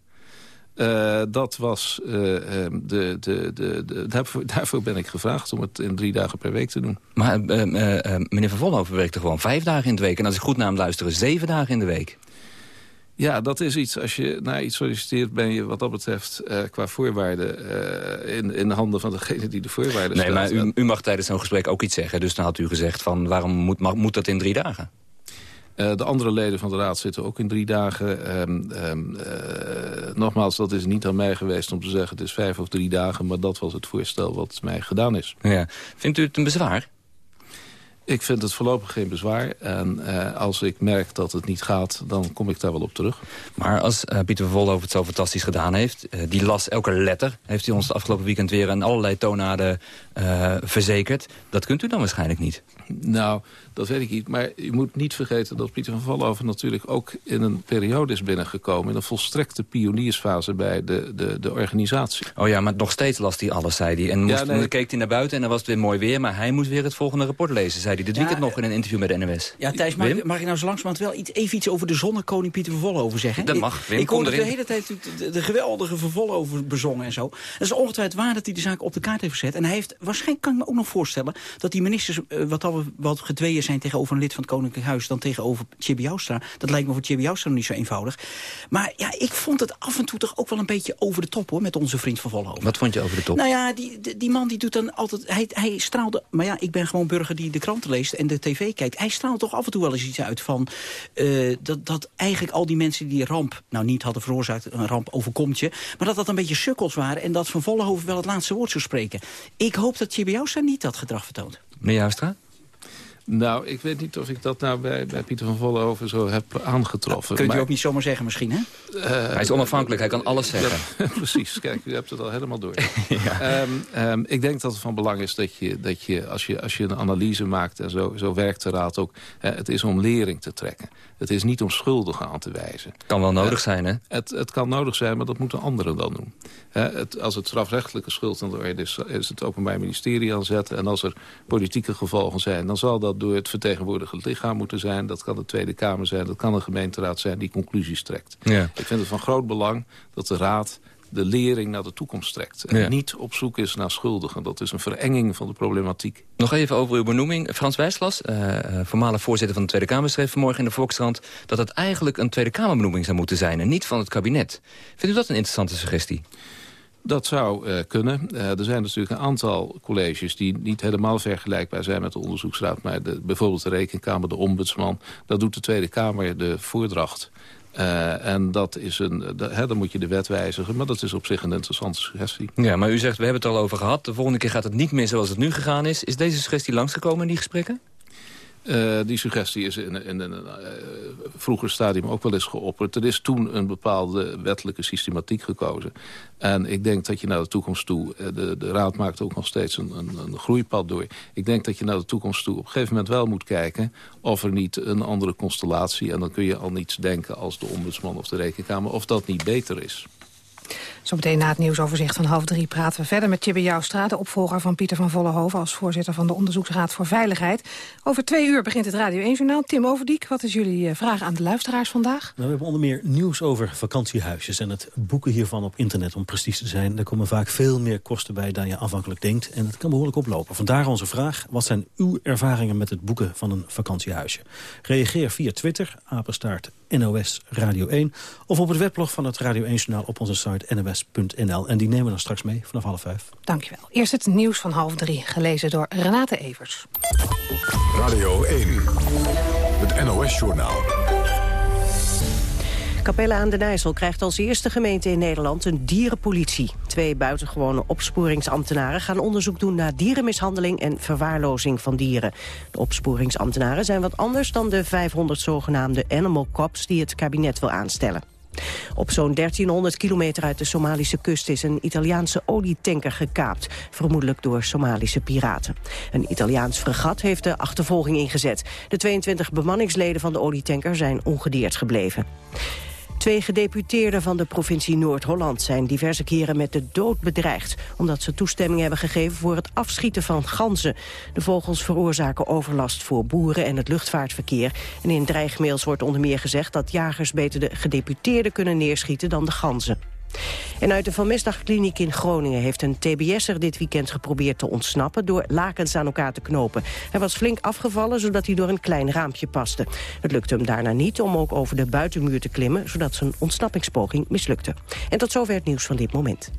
Uh, dat was, uh, de, de, de, de, daarvoor, daarvoor ben ik gevraagd om het in drie dagen per week te doen. Maar uh, meneer Van Vollenhoven werkte gewoon vijf dagen in de week. En als ik goed naar hem luisteren, zeven dagen in de week. Ja, dat is iets. Als je naar iets solliciteert, ben je wat dat betreft uh, qua voorwaarden uh, in, in de handen van degene die de voorwaarden nee, stelt. Nee, maar u, u, mag tijdens zo'n gesprek ook iets zeggen. Dus dan had u gezegd van waarom moet, mag, moet dat in drie dagen? Uh, de andere leden van de raad zitten ook in drie dagen. Um, um, uh, nogmaals, dat is niet aan mij geweest om te zeggen... het is vijf of drie dagen, maar dat was het voorstel wat mij gedaan is. Ja. Vindt u het een bezwaar? Ik vind het voorlopig geen bezwaar. En uh, als ik merk dat het niet gaat, dan kom ik daar wel op terug. Maar als uh, Pieter van Vollenhoven het zo fantastisch gedaan heeft... Uh, die las elke letter, heeft hij ons het afgelopen weekend weer... aan allerlei toonaarden uh, verzekerd. Dat kunt u dan waarschijnlijk niet. Nou, dat weet ik niet. Maar je moet niet vergeten dat Pieter van Vollenhoven natuurlijk ook in een periode is binnengekomen. In een volstrekte pioniersfase bij de, de, de organisatie. Oh ja, maar nog steeds las hij alles, zei hij. En moest, dan keek hij naar buiten en dan was het weer mooi weer. Maar hij moest weer het volgende rapport lezen, zei hij dit weekend nog in een interview met de NOS. Ja, Thijs, mag, mag ik nou zo langzamerhand wel iets, even iets over de zonnekoning Pieter van Vollenhoven zeggen? Dat mag, Wim, Ik hoorde de hele tijd de, de geweldige Vervollenhoven bezongen en zo. Dat is ongetwijfeld waar dat hij de zaak op de kaart heeft gezet. En hij heeft, waarschijnlijk kan ik me ook nog voorstellen... dat die ministers uh, wat, al, wat gedweeën zijn tegenover een lid van het Koninklijk Huis... dan tegenover Chibi Joustra. Dat lijkt me voor Chibi Joustra nog niet zo eenvoudig. Maar ja, ik vond het af en toe toch ook wel een beetje over de top, hoor... met onze vriend van Vollenhoven. Wat vond je over de top? Nou ja, die, die, die man die doet dan altijd... Hij, hij straalde... Maar ja, ik ben gewoon burger die de kranten leest en de tv kijkt. Hij straalt toch af en toe wel eens iets uit van... Uh, dat, dat eigenlijk al die mensen die ramp... nou niet hadden veroorzaakt, een ramp overkomt je... maar dat dat een beetje sukkels waren... en dat Van Vollenhoven wel het laatste woord zou spreken. Ik hoop dat Chibi Joustra niet dat gedrag vertoont. Meneer Joustra? Nou, ik weet niet of ik dat nou bij, bij Pieter van Vollenhoven zo heb aangetroffen. Kunt u ook niet zomaar zeggen misschien, hè? Uh, hij is onafhankelijk, hij kan alles zeggen. Precies, kijk, u hebt het al helemaal door. ja. um, um, ik denk dat het van belang is dat je, dat je, als, je als je een analyse maakt... en zo, zo werkt de raad ook, uh, het is om lering te trekken. Het is niet om schuldigen aan te wijzen. Kan wel nodig uh, zijn, hè? Het, het kan nodig zijn, maar dat moeten anderen dan doen. Het, als het strafrechtelijke schuld aan de is, is het Openbaar Ministerie aanzetten. En als er politieke gevolgen zijn, dan zal dat door het vertegenwoordigend lichaam moeten zijn. Dat kan de Tweede Kamer zijn, dat kan een gemeenteraad zijn die conclusies trekt. Ja. Ik vind het van groot belang dat de raad de lering naar de toekomst trekt. En Ja. niet op zoek is naar schuldigen. Dat is een verenging van de problematiek. Nog even over uw benoeming. Frans Wijslas, eh, eh, voormalig voorzitter van de Tweede Kamer... schreef vanmorgen in de Volkskrant dat het eigenlijk een Tweede Kamerbenoeming zou moeten zijn... en niet van het kabinet. Vindt u dat een interessante suggestie? Dat zou uh, kunnen. Uh, er zijn natuurlijk een aantal colleges die niet helemaal vergelijkbaar zijn met de onderzoeksraad. Maar de, bijvoorbeeld de Rekenkamer, de Ombudsman. Dat doet de Tweede Kamer de voordracht. Uh, en dat is een, de, hè, dan moet je de wet wijzigen. Maar dat is op zich een interessante suggestie. Ja, maar u zegt, we hebben het al over gehad. De volgende keer gaat het niet meer zoals het nu gegaan is. Is deze suggestie langsgekomen in die gesprekken? Uh, die suggestie is in, in een uh, vroeger stadium ook wel eens geopperd. Er is toen een bepaalde wettelijke systematiek gekozen. En ik denk dat je naar de toekomst toe... Uh, de, de Raad maakt ook nog steeds een, een, een, groeipad door. Ik denk dat je naar de toekomst toe op een gegeven moment wel moet kijken... of er niet een andere constellatie... en dan kun je al niets denken als de ombudsman of de rekenkamer... of dat niet beter is. Zometeen na het nieuwsoverzicht van half drie praten we verder met Tjibbe Joustra... de opvolger van Pieter van Vollenhoven als voorzitter van de Onderzoeksraad voor Veiligheid. Over twee uur begint het Radio 1-journaal. Tim Overdiek, wat is jullie uh, vraag aan de luisteraars vandaag? Nou, we hebben onder meer nieuws over vakantiehuisjes... en het boeken hiervan op internet, om precies te zijn. Er komen vaak veel meer kosten bij dan je afhankelijk denkt... en het kan behoorlijk oplopen. Vandaar onze vraag, wat zijn uw ervaringen met het boeken van een vakantiehuisje? Reageer via Twitter, apenstaart NOS Radio 1... of op het weblog van het Radio 1-journaal op onze site En die nemen we dan straks mee vanaf half vijf. Dankjewel. Eerst het nieuws van half drie, gelezen door Renate Evers. Radio 1, het NOS-journaal. Capelle aan den IJssel krijgt als eerste gemeente in Nederland een dierenpolitie. Twee buitengewone opsporingsambtenaren gaan onderzoek doen naar dierenmishandeling en verwaarlozing van dieren. De opsporingsambtenaren zijn wat anders dan de 500 zogenaamde animal cops die het kabinet wil aanstellen. Op zo'n 1300 kilometer uit de Somalische kust is een Italiaanse olietanker gekaapt, vermoedelijk door Somalische piraten. Een Italiaans fregat heeft de achtervolging ingezet. De 22 bemanningsleden van de olietanker zijn ongedeerd gebleven. Twee gedeputeerden van de provincie Noord-Holland zijn diverse keren met de dood bedreigd, omdat ze toestemming hebben gegeven voor het afschieten van ganzen. De vogels veroorzaken overlast voor boeren en het luchtvaartverkeer. En in dreigmails wordt onder meer gezegd dat jagers beter de gedeputeerden kunnen neerschieten dan de ganzen. En uit de Van Mesdagkliniek in Groningen heeft een tbs'er dit weekend geprobeerd te ontsnappen door lakens aan elkaar te knopen. Hij was flink afgevallen zodat hij door een klein raampje paste. Het lukte hem daarna niet om ook over de buitenmuur te klimmen, zodat zijn ontsnappingspoging mislukte. En tot zover het nieuws van dit moment.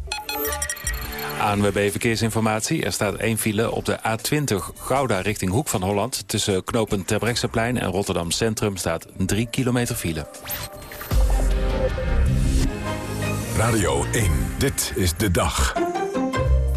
ANWB Verkeersinformatie. Er staat één file op de A20 Gouda richting Hoek van Holland. Tussen knooppunt Terbrechtseplein en Rotterdam Centrum staat 3 kilometer file. Radio 1, dit is de dag.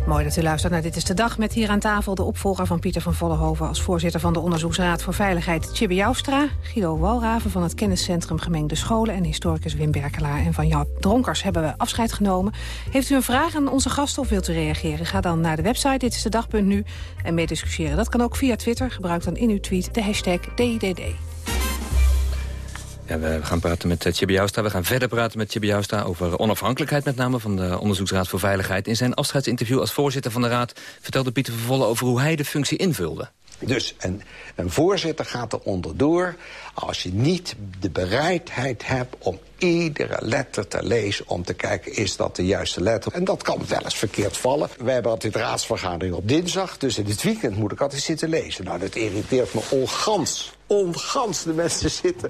Mooi dat u luistert naar Dit is de Dag met hier aan tafel... de opvolger van Pieter van Vollenhoven als voorzitter van de Onderzoeksraad voor Veiligheid Tjibbe Joustra, Guido Walraven van het kenniscentrum Gemengde Scholen... en historicus Wim Berkelaar en van Jan Dronkers hebben we afscheid genomen. Heeft u een vraag aan onze gasten of wilt u reageren? Ga dan naar de website Dit is de Dag.nu en meediscussiëren. Dat kan ook via Twitter. Gebruik dan in uw tweet de hashtag DIDD. Ja, we gaan praten met Tjibbe eh. We gaan verder praten met Tjibbe Jousta over onafhankelijkheid... met name van de Onderzoeksraad voor Veiligheid. In zijn afscheidsinterview als voorzitter van de raad... vertelde Pieter Vervolle over hoe hij de functie invulde. Dus een, een voorzitter gaat er onderdoor als je niet de bereidheid hebt om iedere letter te lezen... om te kijken, is dat de juiste letter? En dat kan wel eens verkeerd vallen. We hebben altijd raadsvergadering op dinsdag... dus in het weekend moet ik altijd zitten lezen. Nou, dat irriteert me ongans. Ongans. De mensen zitten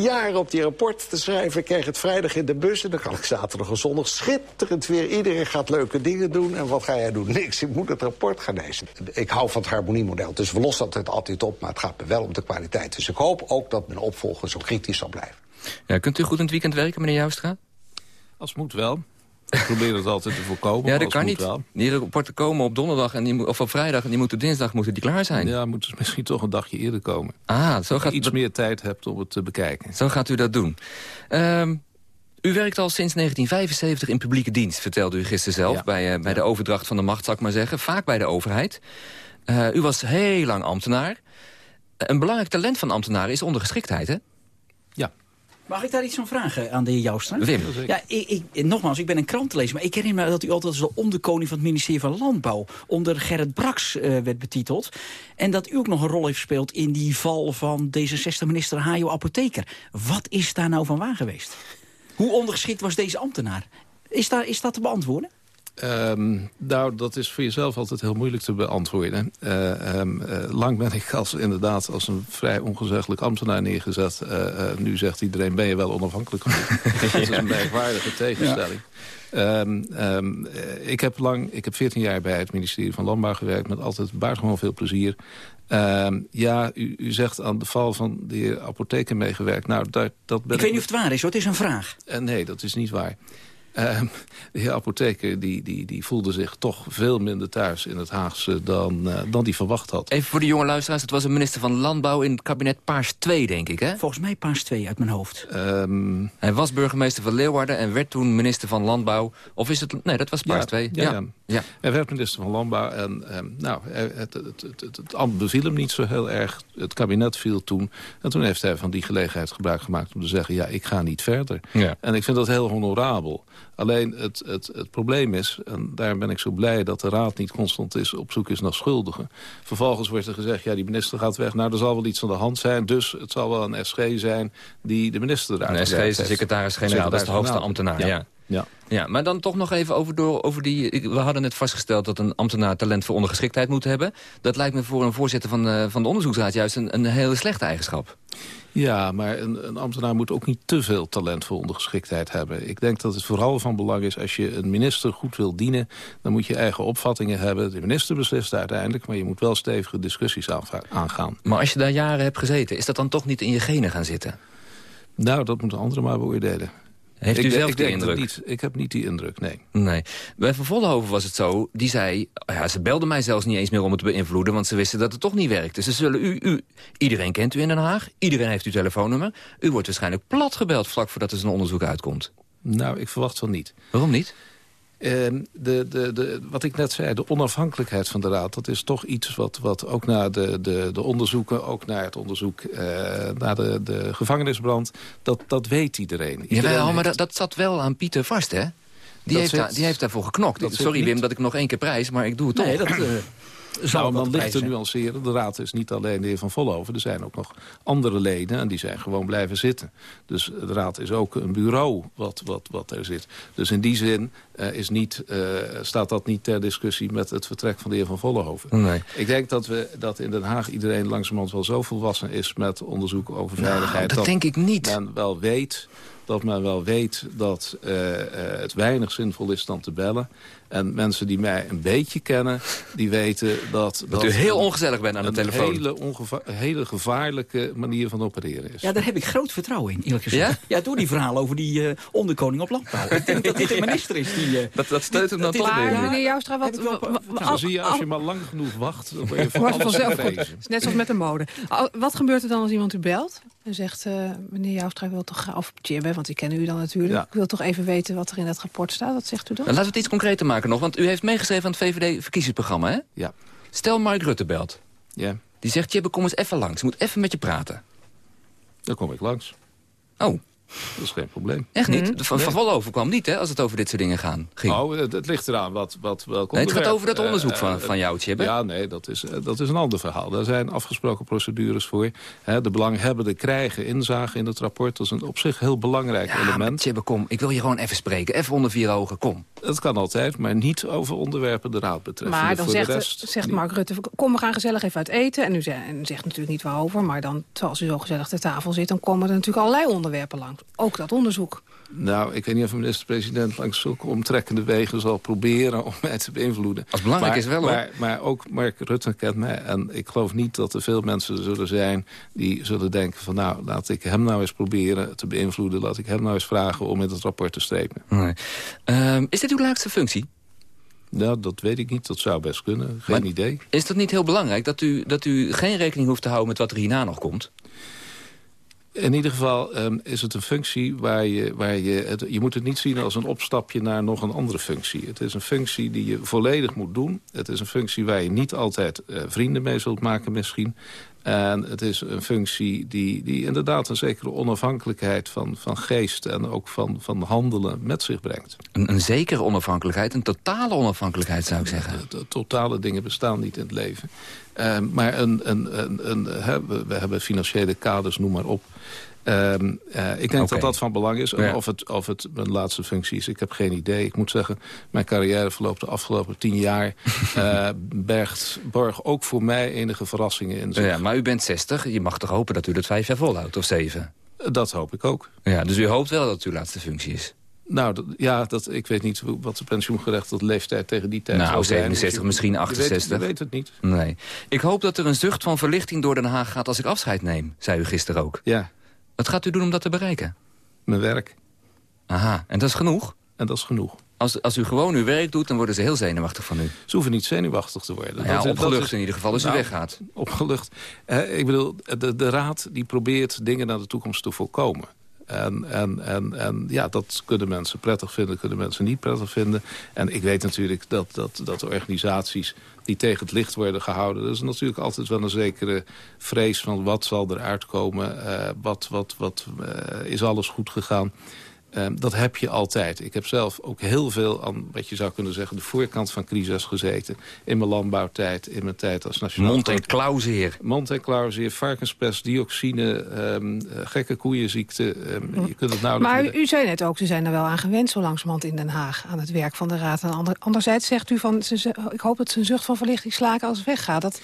jaren op die rapport te schrijven. Ik krijg het vrijdag in de bus en dan kan ik zaterdag en zondag schitterend weer. Iedereen gaat leuke dingen doen. En wat ga jij doen? Niks. Ik moet het rapport gaan lezen. Ik hou van het harmoniemodel. Dus we lossen het altijd op, maar het gaat me wel om de kwaliteit. Dus ik hoop ook dat mijn opvolger zo kritisch zal blijven. Ja, kunt u goed in het weekend werken, meneer Joustra? Als het moet wel. Ik probeer het altijd te voorkomen. Ja, dat kan niet. Wel. Die rapporten komen op donderdag en die, of op vrijdag en die moeten dinsdag moeten die klaar zijn. Ja, moeten misschien toch een dagje eerder komen. Ah, zo gaat je iets meer tijd hebt om het te bekijken. Zo gaat u dat doen. Um, u werkt al sinds 1975 in publieke dienst, vertelde u gisteren zelf... bij, uh, bij de overdracht van de macht, zal ik maar zeggen. Vaak bij de overheid. Uh, u was heel lang ambtenaar. Een belangrijk talent van ambtenaren is ondergeschiktheid, hè? Ja. Mag ik daar iets van vragen aan de heer Joustra? Wim. Ja, ik, ik, nogmaals, ik ben een krantenlezer, maar ik herinner me dat u altijd als de onderkoning van het ministerie van Landbouw onder Gerrit Braks uh, werd betiteld. En dat u ook nog een rol heeft gespeeld in die val van D66-minister Hajo Apotheker. Wat is daar nou van waar geweest? Hoe ondergeschikt was deze ambtenaar? Is, daar, is dat te beantwoorden? Um, nou, dat is voor jezelf altijd heel moeilijk te beantwoorden. Uh, um, uh, lang ben ik als, inderdaad als een vrij ongezeggelijk ambtenaar neergezet. Uh, nu zegt iedereen, ben je wel onafhankelijk genoeg? dat is een merkwaardige tegenstelling. Ja. Um, ik, heb lang, ik heb 14 jaar bij het ministerie van Landbouw gewerkt... met altijd buitengewoon veel plezier. ja, u, u, zegt aan de val van de heer apotheker meegewerkt. Nou, dat, dat ben ik weet niet of het waar is, hoor. Het is een vraag. nee, dat is niet waar. Uh, de heer apotheker die, die, die voelde zich toch veel minder thuis in het Haagse dan, uh, dan die verwacht had. Even voor de jonge luisteraars, het was een minister van Landbouw in het kabinet Paars 2, denk ik, hè? Volgens mij Paars 2 uit mijn hoofd. Um, Hij was burgemeester van Leeuwarden en werd toen minister van Landbouw. Of is het... Nee, dat was Paars ja, 2. Ja, ja. ja, Hij werd minister van Landbouw en nou, het, het, het, het, het ambt beviel hem niet zo heel erg. Het kabinet viel toen. En toen heeft hij van die gelegenheid gebruik gemaakt om te zeggen... ja, ik ga niet verder. Ja. En ik vind dat heel honorabel. Alleen het, het, het probleem is, en daar ben ik zo blij dat de Raad niet constant is op zoek is naar schuldigen. Vervolgens wordt er gezegd, ja die minister gaat weg, nou er zal wel iets aan de hand zijn. Dus het zal wel een SG zijn die de minister eruit Een SG is de secretaris-generaal, dat is de hoogste ambtenaar. Ja. ja. Ja. ja, maar dan toch nog even over, door, over die... We hadden net vastgesteld dat een ambtenaar talent voor ondergeschiktheid moet hebben. Dat lijkt me voor een voorzitter van de, van de onderzoeksraad juist een, een hele slechte eigenschap. Ja, maar een, een, ambtenaar moet ook niet te veel talent voor ondergeschiktheid hebben. Ik denk dat het vooral van belang is als je een minister goed wil dienen... dan moet je eigen opvattingen hebben. De minister beslist uiteindelijk, maar je moet wel stevige discussies aangaan. Maar als je daar jaren hebt gezeten, is dat dan toch niet in je genen gaan zitten? Nou, dat moeten anderen maar beoordelen. Heeft ik u zelf ik die denk indruk? Niet, ik heb niet die indruk, nee. Nee. Bij Van Vollenhoven was het zo, die zei... Ja, ze belden mij zelfs niet eens meer om het te beïnvloeden... want ze wisten dat het toch niet werkte. Ze zullen u, u... Iedereen kent u in Den Haag, iedereen heeft uw telefoonnummer. U wordt waarschijnlijk plat gebeld vlak voordat er zo'n onderzoek uitkomt. Nou, ik verwacht van niet. Waarom niet? Uh, de, de, de, wat ik net zei, de onafhankelijkheid van de Raad... dat is toch iets wat, wat ook naar de, de, de onderzoeken... ook naar het onderzoek uh, naar de, de gevangenisbrand... Dat, dat weet iedereen. iedereen Jawel, maar dat, dat zat wel aan Pieter vast, hè? Die, heeft, zit, daar, die heeft daarvoor geknokt. Sorry Wim dat ik nog één keer prijs, maar ik doe het toch. Dat... Uh... Nou, dan ligt te nuanceren. De raad is niet alleen de heer Van Volhoven. Er zijn ook nog andere leden en die zijn gewoon blijven zitten. Dus de raad is ook een bureau wat, wat, wat er zit. Dus in die zin uh, is niet, uh, staat dat niet ter discussie met het vertrek van de heer Van Vollenhoven. Nee. Ik denk dat, we, dat in Den Haag iedereen langzamerhand wel zo volwassen is met onderzoek over nou, veiligheid. dat denk ik niet. men wel weet dat men wel weet dat uh, uh, het weinig zinvol is dan te bellen. En mensen die mij een beetje kennen, die weten dat... Dat, u heel ongezellig bent aan de telefoon. Een hele, hele gevaarlijke manier van opereren is. Ja, daar heb ik groot vertrouwen in, eerlijk gezegd. Ja, ja door die verhalen over die uh, onderkoning op landbouw. ik denk dat dit de minister is die... Uh, dat, dat steunt hem dan toch Maar meneer Joustra, wat... Dan zie je, als je maar lang genoeg wacht, dan word je van Net zoals met de mode. Wat gebeurt er dan als iemand u belt en zegt... Uh, meneer Joustra, wil toch graag... Of want die kennen u dan natuurlijk. Ja. Ik wil toch even weten wat er in dat rapport staat. Wat zegt u dan? dan laten we het iets concreter maken nog, want u heeft meegeschreven aan het VVD-verkiezingsprogramma, hè? Ja. Stel Mark Rutte belt. Ja. Die zegt, Jibbe, kom eens even langs. Ik moet even met je praten. Dan kom ik langs. Oh. Dat is geen probleem. Echt niet? Van, nee. van Vollenhoven kwam niet, hè, als het over dit soort dingen gaan, ging. Oh, het, het ligt eraan wat, wat welk nee, Het gaat over dat onderzoek uh, van, van jou, Tjibbe. Ja, nee, dat is, dat is een ander verhaal. Daar zijn afgesproken procedures voor. Hè, de belanghebbenden krijgen inzage in het rapport. Dat is een op zich heel belangrijk ja, element. Tjibbe, kom. Ik wil je gewoon even spreken. Even onder vier ogen, kom. Dat kan altijd, maar niet over onderwerpen de raad betreft. Maar dan voor zegt, de rest, zegt. Mark Rutte, kom we gaan gezellig even uit eten. En u zegt, en u zegt natuurlijk niet waarover, maar dan, zoals u zo gezellig ter tafel zit... dan komen er natuurlijk allerlei onderwerpen Ook dat onderzoek. Nou, ik weet niet of de minister-president langs zulke omtrekkende wegen zal proberen om mij te beïnvloeden. Als belangrijk maar, is wel hoor. Maar, maar ook Mark Rutte kent mij en ik geloof niet dat er veel mensen zullen zijn die zullen denken van nou, laat ik hem nou eens proberen te beïnvloeden. Laat ik hem nou eens vragen om in het rapport te strepen. Nee. Um, is dit uw laatste functie? Nou, dat weet ik niet. Dat zou best kunnen. Geen maar idee. Is dat niet heel belangrijk dat u, dat u geen rekening hoeft te houden met wat er hierna nog komt? In ieder geval um, is het een functie waar je... Waar je, het, je moet het niet zien als een opstapje naar nog een andere functie. Het is een functie die je volledig moet doen. Het is een functie waar je niet altijd uh, vrienden mee zult maken misschien. En het is een functie die, die inderdaad een zekere onafhankelijkheid van, van geest... en ook van, van handelen met zich brengt. Een, een zekere onafhankelijkheid, een totale onafhankelijkheid zou ik zeggen. De, de totale dingen bestaan niet in het leven. Uh, maar een, een, een, een, we hebben financiële kaders, noem maar op... Um, uh, ik denk okay. dat dat van belang is. Ja. Of, het, of het mijn laatste functie is, ik heb geen idee. Ik moet zeggen, mijn carrière verloopt de afgelopen tien jaar... uh, bergt, borg ook voor mij enige verrassingen in zich. Ja, maar u bent 60, je mag toch hopen dat u dat vijf jaar volhoudt, of zeven? Dat hoop ik ook. Ja, dus u hoopt wel dat het uw laatste functie is? Nou, dat, ja, dat, ik weet niet wat de pensioengerechtigde leeftijd tegen die tijd nou, zou zijn. 67, misschien 68. Je weet, weet het niet. Nee. Ik hoop dat er een zucht van verlichting door Den Haag gaat als ik afscheid neem, zei u gisteren ook. Ja. Wat gaat u doen om dat te bereiken? Mijn werk. Aha, en dat is genoeg? En dat is genoeg. Als, als u gewoon uw werk doet, dan worden ze heel zenuwachtig van u. Ze hoeven niet zenuwachtig te worden. Nou ja, dat, opgelucht dat is, in ieder geval als nou, u weggaat. Opgelucht. Eh, ik bedoel, de, de raad die probeert dingen naar de toekomst te voorkomen. En, en, en, en ja, dat kunnen mensen prettig vinden, kunnen mensen niet prettig vinden. En ik weet natuurlijk dat, dat, dat de organisaties die tegen het licht worden gehouden... dat is natuurlijk altijd wel een zekere vrees van wat zal er uitkomen. Uh, wat wat, wat uh, is alles goed gegaan. Uh, dat heb je altijd. Ik heb zelf ook heel veel aan, wat je zou kunnen zeggen... de voorkant van crisis gezeten. In mijn landbouwtijd, in mijn tijd als nationaal... Mond- en klauwzeer. Mond- en klauwzeer, varkenspest, dioxine, um, gekke koeienziekte. Um, je kunt het nou maar u, u zei net ook, ze zijn er wel aan gewend zo langzamerhand in Den Haag... aan het werk van de Raad. En ander, anderzijds zegt u van, ze, ik hoop dat ze een zucht van verlichting slaken als het weggaat. Dat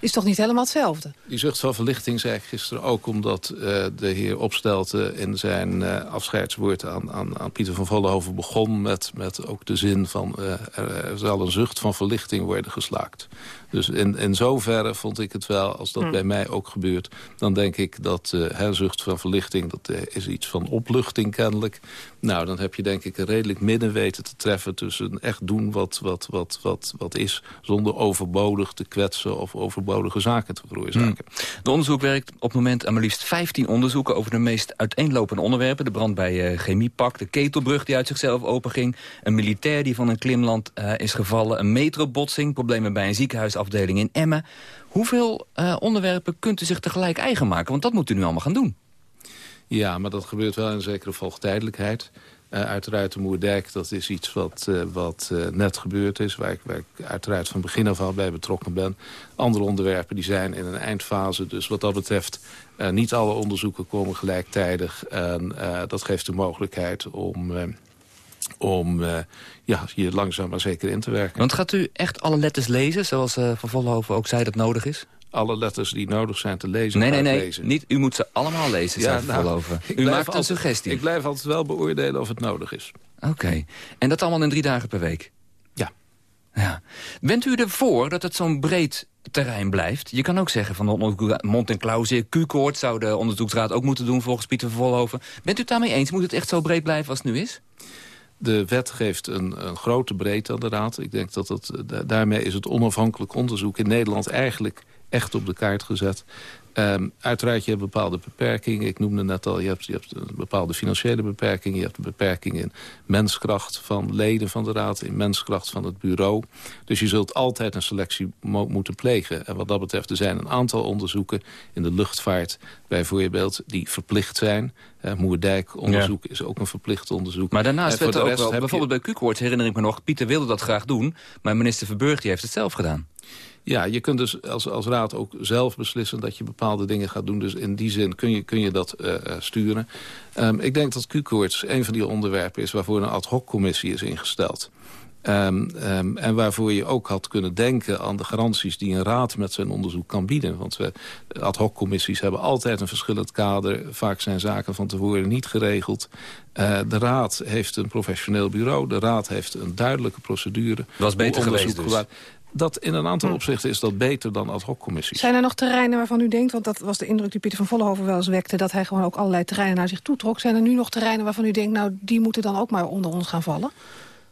is toch niet helemaal hetzelfde? Die zucht van verlichting zei ik gisteren ook omdat uh, de heer Opstelten in zijn uh, afscheidswoord aan, aan, aan Pieter van Vollenhoven begon met, met ook de zin van uh, er, zal een zucht van verlichting worden geslaakt. Dus in, in zoverre vond ik het wel, als dat hmm. bij mij ook gebeurt... dan denk ik dat herzucht van verlichting, dat is iets van opluchting kennelijk. Nou, dan heb je denk ik een redelijk midden weten te treffen... tussen echt doen wat, wat, wat, wat, wat is... zonder overbodig te kwetsen of overbodige zaken te veroorzaken. Hmm. De onderzoek werkt op het moment aan maar liefst 15 onderzoeken... over de meest uiteenlopende onderwerpen. De brand bij uh, Chemiepak, de ketelbrug die uit zichzelf openging... een militair die van een klimland is gevallen... een metrobotsing, problemen bij een ziekenhuis afdeling in Emmen. Hoeveel uh, onderwerpen kunt u zich tegelijk eigen maken? Want dat moet u nu allemaal gaan doen. Ja, maar dat gebeurt wel in zekere volgtijdelijkheid. Uh, uiteraard de Moerdijk, dat is iets wat, uh, wat uh, net gebeurd is... Waar ik, ik uiteraard van begin af aan bij betrokken ben. Andere onderwerpen die zijn in een eindfase. Dus wat dat betreft, niet alle onderzoeken komen gelijktijdig. En dat geeft de mogelijkheid om om ja, hier langzaam maar zeker in te werken. Want gaat u echt alle letters lezen, zoals Van Vollenhoven ook zei dat nodig is? Alle letters die nodig zijn te lezen Nee, nee, nee. lezen. Niet, u moet ze allemaal lezen, zei nou, U maakt een suggestie. Ik blijf altijd wel beoordelen of het nodig is. Oké. En dat allemaal in drie dagen per week? Ja. ja. Bent u ervoor dat het zo'n breed terrein blijft? Je kan ook zeggen van mond- en. Q-koord zou de onderzoeksraad ook moeten doen volgens Pieter Volhoven. Bent u het daarmee eens? Moet het echt zo breed blijven als het nu is? De wet geeft een, een grote breedte aan de Raad. Ik denk dat het, da- daarmee is het onafhankelijk onderzoek in Nederland eigenlijk echt op de kaart gezet. Ehm, uiteraard, je hebt bepaalde beperkingen. Ik noemde net al, je hebt, je hebt een bepaalde financiële beperkingen. Je hebt een beperking in menskracht van leden van de Raad. In menskracht van het bureau. Dus je zult altijd een selectie mo- moeten plegen. En wat dat betreft, er zijn een aantal onderzoeken in de luchtvaart bijvoorbeeld die verplicht zijn. Uh, Moerdijk-onderzoek is ook een verplicht onderzoek. Maar daarnaast werd er ook wel, heb je- bijvoorbeeld bij Q-koord herinner ik me nog... Pieter wilde dat graag doen, maar minister Verburg die heeft het zelf gedaan. Ja, je kunt dus als, als raad ook zelf beslissen dat je bepaalde dingen gaat doen. Dus in die zin kun je, kun je dat eh, eh, sturen. Ehm, ik denk dat Q-koorts een van die onderwerpen is waarvoor een ad hoc commissie is ingesteld. Ehm, ehm, en waarvoor je ook had kunnen denken aan de garanties die een raad met zijn onderzoek kan bieden. Want we, ad hoc commissies hebben altijd een verschillend kader. Vaak zijn zaken van tevoren niet geregeld. Eh, de raad heeft een professioneel bureau. De raad heeft een duidelijke procedure. Was beter geweest dus. Dat in een aantal opzichten is dat beter dan ad hoc commissies. Zijn er nog terreinen waarvan u denkt, want dat was de indruk die Pieter van Vollenhoven wel eens wekte, dat hij gewoon ook allerlei terreinen naar zich toe trok. Zijn er nu nog terreinen waarvan u denkt, nou die moeten dan ook maar onder ons gaan vallen?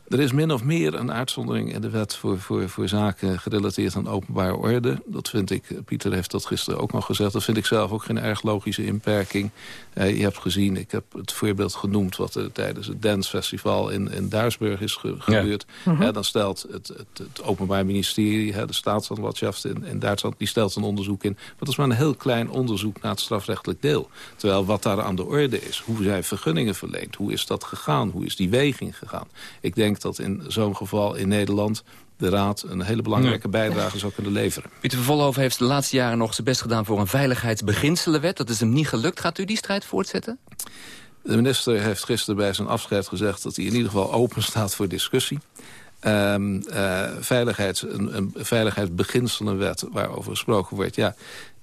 Er is min of meer een uitzondering in de wet voor, voor, voor zaken gerelateerd aan openbare orde. Dat vind ik, Pieter heeft dat gisteren ook nog gezegd, dat vind ik zelf ook geen erg logische inperking. Eh, je hebt gezien, ik heb het voorbeeld genoemd wat er tijdens het dancefestival in, in Duisburg is ge- gebeurd. Mhm. Eh, dan stelt het, het, het Openbaar Ministerie, hè, de staatsanwaltschaft in, in Duitsland, die stelt een onderzoek in. Maar dat is maar een heel klein onderzoek naar het strafrechtelijk deel. Terwijl wat daar aan de orde is, hoe zijn vergunningen verleend, hoe is dat gegaan, hoe is die weging gegaan. Ik denk dat in zo'n geval in Nederland de Raad een hele belangrijke bijdrage zou kunnen leveren. Pieter van Vollenhoven heeft de laatste jaren nog zijn best gedaan... voor een veiligheidsbeginselenwet. Dat is hem niet gelukt. Gaat u die strijd voortzetten? De minister heeft gisteren bij zijn afscheid gezegd... dat hij in ieder geval open staat voor discussie. Ehm eh, veiligheids, een, een veiligheidsbeginselenwet waarover gesproken wordt... ja,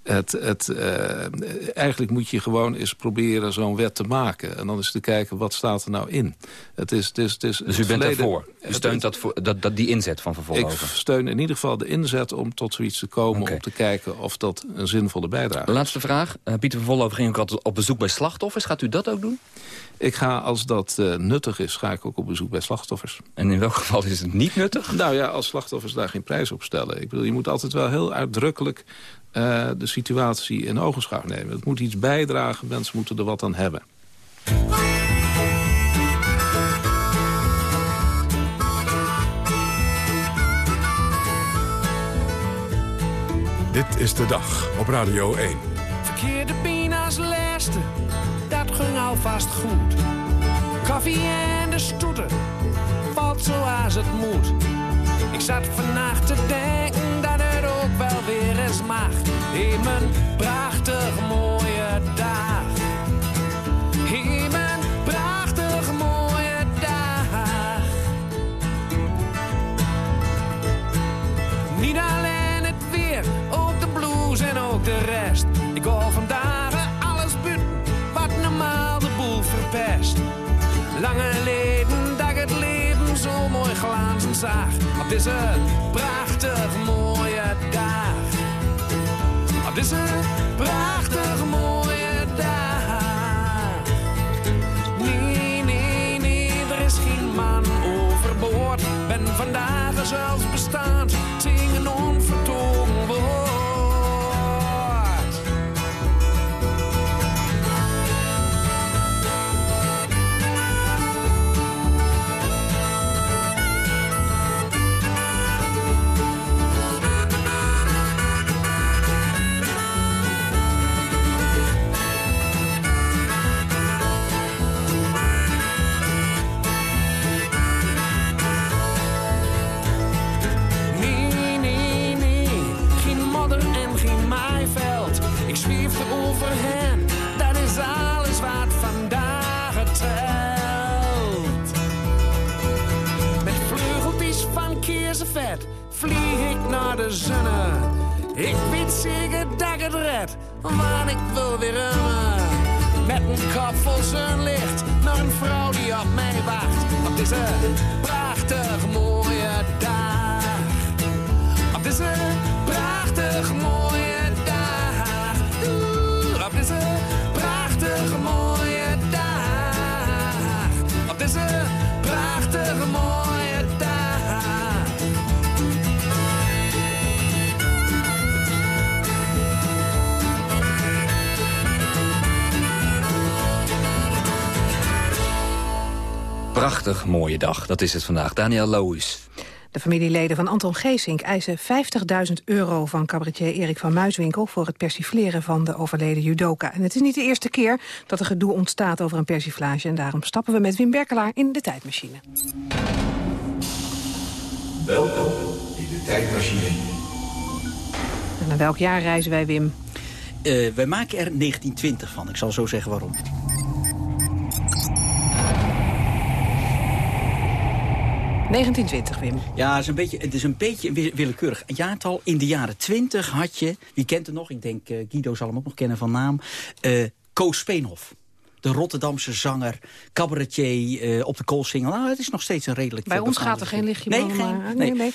het, het, eh, eigenlijk moet je gewoon eens proberen zo'n wet te maken. En dan eens te kijken, wat staat er nou in? Het is, het is, het is Dus u bent daarvoor? U steunt dat, voor, dat, dat, die inzet van Van Ik steun in ieder geval de inzet om tot zoiets te komen... Om te kijken of dat een zinvolle bijdrage is. Laatste vraag. Eh, Pieter van Vollenhoven ging ook altijd op bezoek bij slachtoffers. Gaat u dat ook doen? Ik ga, als dat eh, nuttig is, ga ik ook op bezoek bij slachtoffers. En in welk geval is het niet nuttig? Nou ja, als slachtoffers daar geen prijs op stellen. Ik bedoel, je moet altijd wel heel uitdrukkelijk eh, de situatie in ogenschouw nemen. Het moet iets bijdragen, mensen moeten er wat aan hebben. Dit is de dag op Radio 1. Verkeerde pina's laatste, dat ging alvast goed. Koffie en de stoeten, valt zoals het moet. Ik zat vannacht te denken dat het ook wel weer eens mag. In mijn prachtig mooie dag. Zag. Op deze prachtig mooie dag. Op deze prachtig mooie dag. Nee, nee, nee, er is geen man overboord. Ben vandaag zelfs bestaand, mooie dag, dat is het vandaag. Daniel Loos. De familieleden van Anton Geesink eisen 50.000 euro van cabaretier Erik van Muiswinkel voor het persifleren van de overleden judoka. En het is niet de eerste keer dat er gedoe ontstaat over een persiflage. En daarom stappen we met Wim Berkelaar in de tijdmachine. Welkom in de tijdmachine. En naar welk jaar reizen wij, Wim? Eh, wij maken er 1920 van. Ik zal zo zeggen waarom. 1920, Wim. Ja, het is een beetje, het is een beetje een willekeurig jaartal. In de jaren 20 had je, wie kent het nog? Ik denk uh, Guido zal hem ook nog kennen van naam. Uh, Koos Speenhof. De Rotterdamse zanger, cabaretier uh, op de koolsingel. Nou, het is nog steeds een redelijk... Bij ons gaat er geen lichtje nee, geen, maar, nee. nee, nee.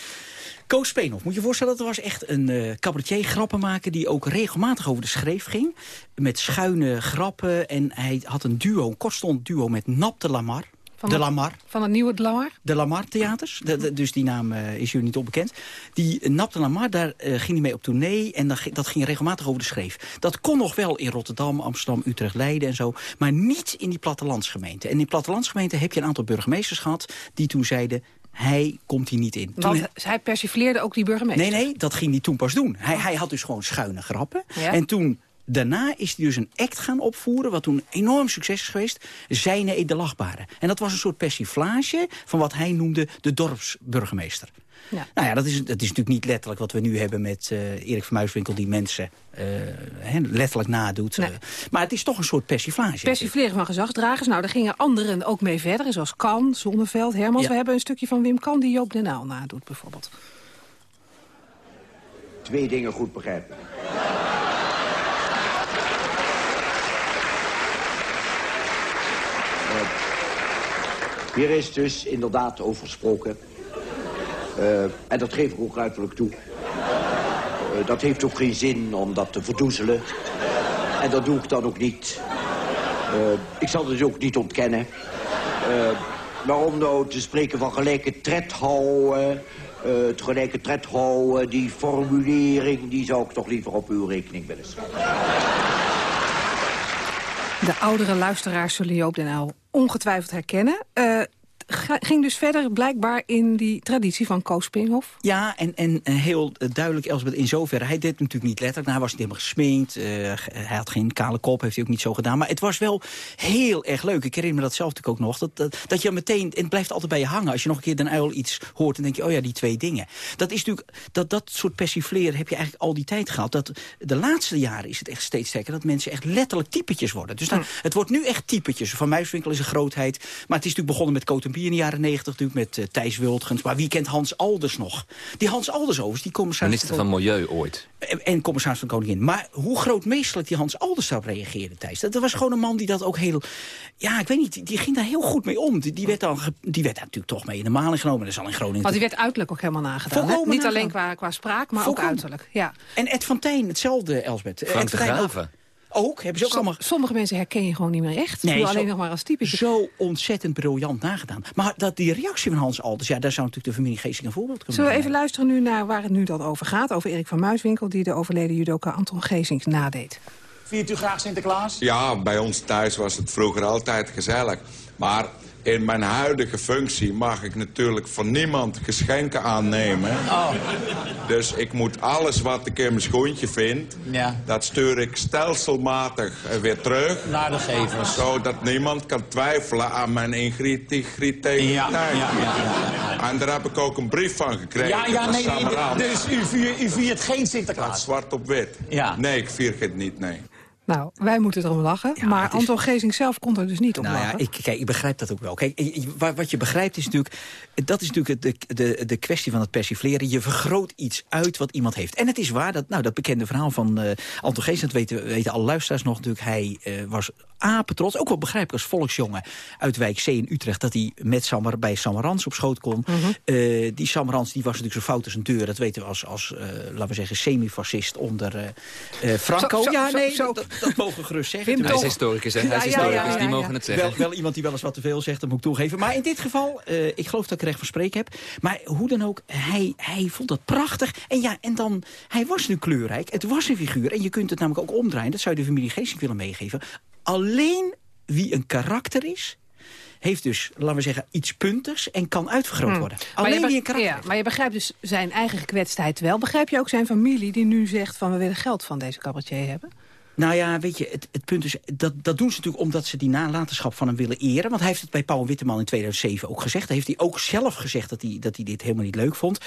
Koos Speenhof, moet je je voorstellen, dat was echt een uh, cabaretier, grappenmaker... die ook regelmatig over de schreef ging. Met schuine grappen. En hij had een duo, een kortstond duo met Nap de Lamar. Van de het- Lamar. Van het nieuwe Lamar? De Lamar Theaters, de- de- dus die naam eh, is jullie niet onbekend. Die uh, Nap de Lamar, daar eh, ging hij mee op tournee en dat, ging- dat ging regelmatig over de schreef. Dat kon nog wel in Rotterdam, Amsterdam, Utrecht, Leiden en zo, maar niet in die plattelandsgemeenten. En in die plattelandsgemeenten heb je een aantal burgemeesters gehad die toen zeiden, hij komt hier niet in. Toen Want hij persifleerde ook die burgemeester. Nee, nee, dat ging hij toen pas doen. Hij, hij had dus gewoon schuine grappen. Ja. En toen, daarna is hij dus een act gaan opvoeren... wat toen een enorm succes is geweest. Zijne de Lachbare. En dat was een soort persiflage van wat hij noemde de dorpsburgemeester. Ja. Nou ja, dat is, dat is natuurlijk niet letterlijk wat we nu hebben met eh, Erik van Muiswinkel... die mensen eh, hè, letterlijk nadoet. Eh, maar het is toch een soort persiflage. Persifleren van gezagsdragers. Nou, daar gingen anderen ook mee verder. Zoals Kan, Zonneveld, Hermans. Ja. We hebben een stukje van Wim Kan die Joop den Uyl nadoet, bijvoorbeeld. Twee dingen goed begrijpen. Hier is dus inderdaad over gesproken. Eh, en dat geef ik ook uiterlijk toe. Eh, dat heeft ook geen zin om dat te verdoezelen. En dat doe ik dan ook niet. Eh, ik zal het ook niet ontkennen. Waarom nou te spreken van gelijke tred houden... het gelijke tred houden, die formulering... die zou ik toch liever op uw rekening willen schrijven. De oudere luisteraars zullen Joop den Uyl ongetwijfeld herkennen. Eh, ging dus verder blijkbaar in die traditie van Koos Springhof. Ja, en, en eh, heel eh, duidelijk, Elsbeth, in zoverre. Hij deed het natuurlijk niet letterlijk. Nou, hij was niet helemaal gesminkt. eh, hij had geen kale kop, heeft hij ook niet zo gedaan. Maar het was wel heel erg leuk. Ik herinner me dat zelf natuurlijk ook nog. Dat, dat, dat je meteen, en het blijft altijd bij je hangen. Als je nog een keer Den Uil iets hoort, dan denk je... oh ja, die twee dingen. Dat is natuurlijk, dat, dat soort persifleren heb je eigenlijk al die tijd gehad. Dat, de laatste jaren is het echt steeds sterker... dat mensen echt letterlijk typetjes worden. Dus dan, het wordt nu echt typetjes. Van Muiswinkel is een grootheid. Maar het is natuurlijk begonnen met Cotembier jaren negentig. Natuurlijk met eh, Thijs Wultgens. Maar wie kent Hans Alders nog? Die Hans Alders overigens, die commissaris... Minister van Milieu ooit. En, en commissaris van Koningin. Maar hoe grootmeesterlijk die Hans Alders daarop reageerde, Thijs. Dat, dat was gewoon een man die dat ook heel... Ja, ik weet niet, die, die ging daar heel goed mee om. Die, die, werd, dan, ge- die werd daar natuurlijk toch mee in de maling genomen. Dat is al in Groningen... Want die werd uiterlijk ook helemaal nagedaan. Niet nagedaan. alleen qua, qua spraak, maar Volkomen. ook uiterlijk. Ja. En Ed van Tijn, hetzelfde, Elsbeth. Frank Ed de. Graven. Ook, hebben ze ook Som- allemaal... Sommige mensen herken je gewoon niet meer echt. Nee, alleen zo- nog maar als typetje. Zo ontzettend briljant nagedaan. Maar dat, die reactie van Hans Alders, ja, daar zou natuurlijk de familie Geesing een voorbeeld kunnen Zullen we even luisteren nu naar waar het nu dan over gaat? Over Erik van Muiswinkel, die de overleden judoka Anton Geesink nadeed. Viert u graag Sinterklaas? Ja, bij ons thuis was het vroeger altijd gezellig. Maar in mijn huidige functie mag ik natuurlijk van niemand geschenken aannemen. Oh. Dus ik moet alles wat ik in mijn schoentje vind... Ja. dat stuur ik stelselmatig eh, weer terug. Naar de gevers. Zodat niemand kan twijfelen aan mijn integriteit. Ja, ja, ja, ja. En daar heb ik ook een brief van gekregen Ja, ja, nee, Rand. dus u viert, u viert geen Dat Sinterklaas? zwart op wit. Ja. Nee, ik vier het niet, nee. Nou, wij moeten erom lachen. maar Anton Gezing zelf kon er dus niet op nou lachen. Ja, ik, kijk, ik begrijp dat ook wel. Kijk, wat je begrijpt is natuurlijk... dat is natuurlijk de, de, de kwestie van het persifleren. Je vergroot iets uit wat iemand heeft. En het is waar, dat, nou, dat bekende verhaal van uh, Anton Gezing... dat weten, weten alle luisteraars nog natuurlijk. Hij uh, was apetrots, ook wel begrijpelijk als volksjongen... uit Wijk C in Utrecht, dat hij met Samar, bij Samarans op schoot kon. Mm -hmm. uh, die Samarans die was natuurlijk zo fout als een deur. Dat weten we als, als laten we zeggen, semi-fascist onder Franco. Zo, zo, ja, nee, zo, dat, dat mogen gerust zeggen. Hij is historicus, hè? Hij is historicus, ja, ja, ja, die mogen het zeggen. Wel, wel, iemand die wel eens wat te veel zegt, dat moet ik toegeven. Maar in dit geval, uh, ik geloof dat ik recht van spreken heb. Maar hoe dan ook, hij, hij vond dat prachtig. En ja, en dan, hij was nu kleurrijk. Het was een figuur. En je kunt het namelijk ook omdraaien. Dat zou je de familie Geesink willen meegeven. Alleen wie een karakter is, heeft dus, laten we zeggen, iets puntigs en kan uitvergroot Hmm. worden. Alleen wie een karakter ja, Maar je begrijpt dus zijn eigen gekwetstheid wel. Begrijp je ook zijn familie die nu zegt van we willen geld van deze cabaretier hebben? Nou ja, weet je, het, het punt is, dat, dat doen ze natuurlijk omdat ze die nalatenschap van hem willen eren. Want hij heeft het bij Paul Witteman in 2007 ook gezegd. Hij heeft hij ook zelf gezegd dat hij, dat hij dit helemaal niet leuk vond.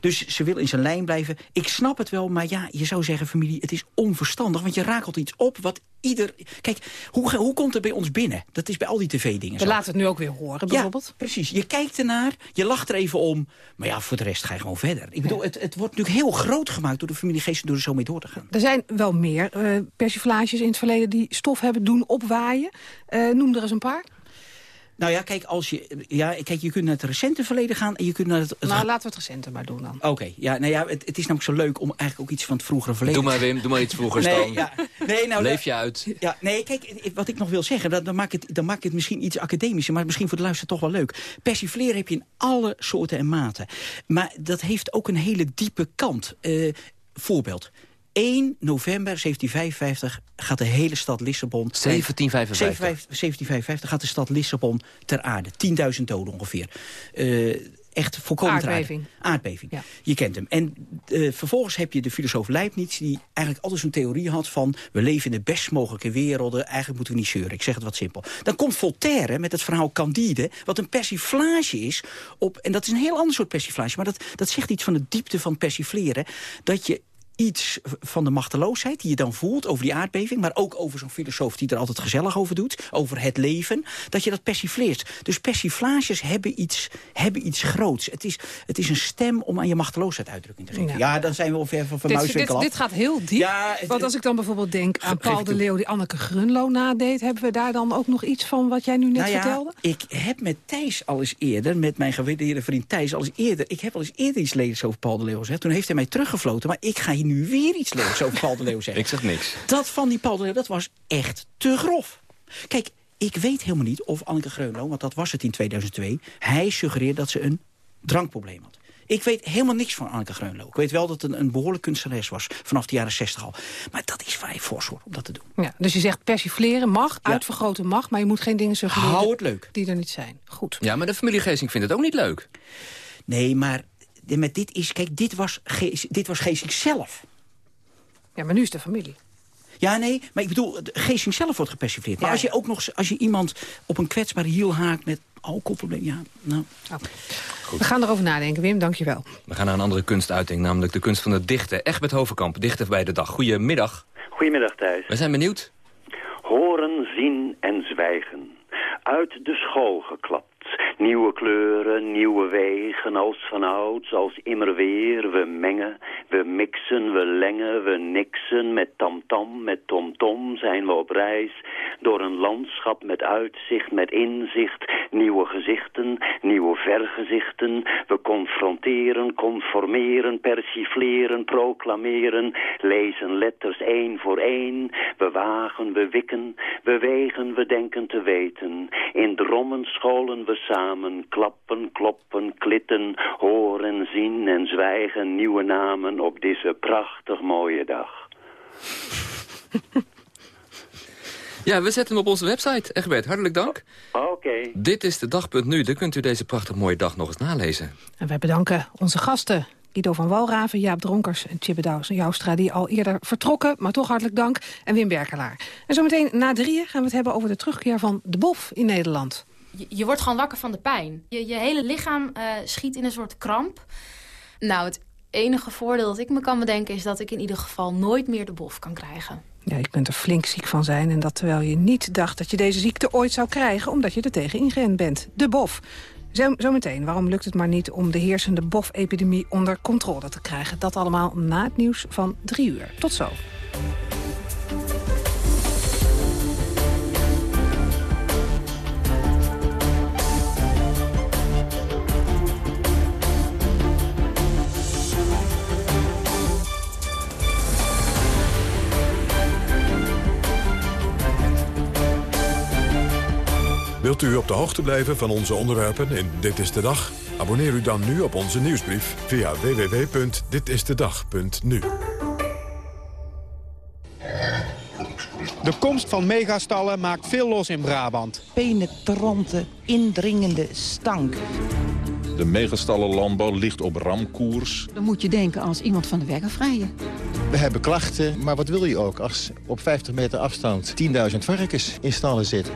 Dus ze wil in zijn lijn blijven. Ik snap het wel, maar ja, je zou zeggen, familie, het is onverstandig. Want je rakelt iets op wat ieder... Kijk, hoe, hoe komt het bij ons binnen? Dat is bij al die tv-dingen We laten het nu ook weer horen, bijvoorbeeld. Ja, precies. Je kijkt ernaar, je lacht er even om. Maar ja, voor de rest ga je gewoon verder. Ik bedoel, het, het wordt natuurlijk heel groot gemaakt door de familie Geesten door er zo mee door te gaan. Er zijn wel meer uh, persiflages in het verleden die stof hebben doen opwaaien. Uh, noem er eens een paar. Nou ja, kijk, als je, ja, kijk, je kunt naar het recente verleden gaan en je kunt naar het... het nou, laten we het recente maar doen dan. Oké, okay, ja, nou ja, het, het, is namelijk zo leuk om eigenlijk ook iets van het vroegere verleden... Doe maar Wim, doe maar iets vroegers nee, dan. Ja, nee, nou, Leef je uit. Ja, nee, kijk, wat ik nog wil zeggen, dan, dan, maak ik het, dan maak ik het misschien iets academischer... maar misschien voor de luisteraar toch wel leuk. Persifleren heb je in alle soorten en maten. Maar dat heeft ook een hele diepe kant. Uh, voorbeeld. 1 november 1755 gaat de hele stad Lissabon... 1755? 1755 gaat de stad Lissabon ter aarde. 10.000 doden ongeveer. Uh, echt volkomen Aardbeving. Aardbeving. Ja. Je kent hem. En uh, vervolgens heb je de filosoof Leibniz... die eigenlijk altijd zo'n theorie had van... we leven in de best mogelijke werelden, eigenlijk moeten we niet zeuren. Ik zeg het wat simpel. Dan komt Voltaire met het verhaal Candide... wat een persiflage is op... en dat is een heel ander soort persiflage... maar dat, dat zegt iets van de diepte van persifleren... dat je iets van de machteloosheid die je dan voelt over die aardbeving... maar ook over zo'n filosoof die er altijd gezellig over doet... over het leven, dat je dat persifleert. Dus persiflages hebben iets, hebben iets groots. Het is, het is een stem om aan je machteloosheid uitdrukking te geven. Ja, ja dan zijn we ver van, van dit, dit, dit, gaat heel diep. Ja, het, Want als ik dan bijvoorbeeld denk aan Paul de Leeuw... die Anneke Grunlo nadeed... hebben we daar dan ook nog iets van wat jij nu net nou ja, vertelde? Ik heb met Thijs al eens eerder, met mijn gewaardeerde vriend Thijs... al eens eerder, ik heb al eens eerder iets lelijks over Paul de Leeuw gezegd. Toen heeft hij mij teruggefloten, maar ik ga hier nu weer iets leuks over Paul de Leeuw zeggen. Ik zeg niks. Dat van die Paul de Leeuw, dat was echt te grof. Kijk, ik weet helemaal niet of Anneke Greunlo, want dat was het in 2002... hij suggereerde dat ze een drankprobleem had. Ik weet helemaal niks van Anneke Greunlo. Ik weet wel dat het een, een behoorlijk kunstenares was, vanaf de jaren 60 al. Maar dat is vrij fors hoor, om dat te doen. Ja, dus je zegt persifleren mag, ja. uitvergroten mag... maar je moet geen dingen suggereren Hou het leuk. die er niet zijn. Goed. Ja, maar de familie Geesink vindt het ook niet leuk. Nee, maar met dit is, kijk, dit was, Gees, dit was Geesink zelf. Ja, maar nu is de familie. Ja, nee, maar ik bedoel, Geesink zelf wordt gepersifleerd. Maar Ja, als je ook nog, als je iemand op een kwetsbare hiel haakt met alcoholprobleem, ja, nou... We gaan erover nadenken, Wim, dankjewel. We gaan naar een andere kunstuiting, namelijk de kunst van het dichten. Egbert Hovenkamp, dichter bij de dag. Goedemiddag. Goedemiddag, Thijs. We zijn benieuwd. Horen, zien en zwijgen. Uit de school geklapt. Nieuwe kleuren, nieuwe wegen, als vanouds, als immer weer. We mengen, we mixen, we lengen, we niksen. Met tamtam, met tomtom zijn we op reis. Door een landschap met uitzicht, met inzicht. Nieuwe gezichten, nieuwe vergezichten. We confronteren, conformeren, persifleren, proclameren. Lezen letters één voor één. We wagen, we wikken, we wegen, we denken te weten. In drommen scholen we samen, klappen, kloppen, klitten, horen, zien en zwijgen nieuwe namen op deze prachtig mooie dag. Ja, we zetten hem op onze website. Egbert, hartelijk dank. Oké. Dit is de dag.nu. Dan kunt u deze prachtig mooie dag nog eens nalezen. En wij bedanken onze gasten. Guido van Walraven, Jaap Dronkers en Tjibbe Joustra... die al eerder vertrokken, maar toch hartelijk dank. En Wim Berkelaar. En zometeen na drieën gaan we het hebben over de terugkeer van de bof in Nederland. Je, je wordt gewoon wakker van de pijn. Je, je hele lichaam uh, schiet in een soort kramp. Nou, het enige voordeel dat ik me kan bedenken... is dat ik in ieder geval nooit meer de bof kan krijgen. Ja, je kunt er flink ziek van zijn en dat terwijl je niet dacht dat je deze ziekte ooit zou krijgen... omdat je er tegen ingeënt bent. De bof. Zo, zometeen, waarom lukt het maar niet om de heersende bof-epidemie onder controle te krijgen? Dat allemaal na het nieuws van drie uur. Tot zo. Wilt u op de hoogte blijven van onze onderwerpen in Dit is de Dag? Abonneer u dan nu op onze nieuwsbrief via www.ditistedag.nu. De komst van megastallen maakt veel los in Brabant. Penetrante, indringende stank. De megastallenlandbouw ligt op ramkoers. Dan moet je denken als iemand van de weg afrijden. We hebben klachten, maar wat wil je ook als op 50 meter afstand 10.000 varkens in stallen zitten?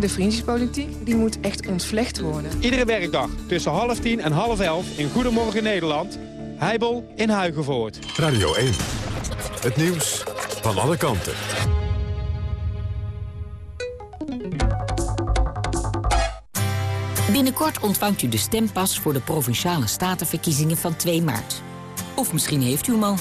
De vriendjespolitiek die moet echt ontvlecht worden. Iedere werkdag tussen half tien en half elf in Goedemorgen Nederland. Heibel in Huigenvoort. Radio 1. Het nieuws van alle kanten. Binnenkort ontvangt u de stempas voor de Provinciale Statenverkiezingen van 2 maart. Of misschien heeft u hem al.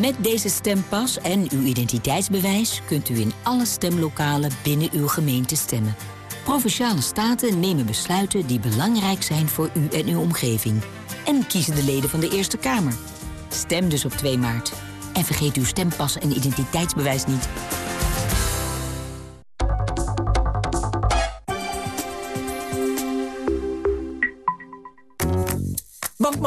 Met deze stempas en uw identiteitsbewijs kunt u in alle stemlokalen binnen uw gemeente stemmen. Provinciale staten nemen besluiten die belangrijk zijn voor u en uw omgeving. En kiezen de leden van de Eerste Kamer. Stem dus op 2 maart. En vergeet uw stempas en identiteitsbewijs niet.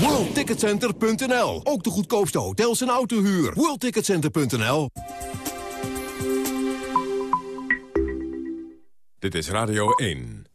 WorldTicketCenter.nl. Ook de goedkoopste hotels en autohuur. WorldTicketCenter.nl. Dit is Radio 1.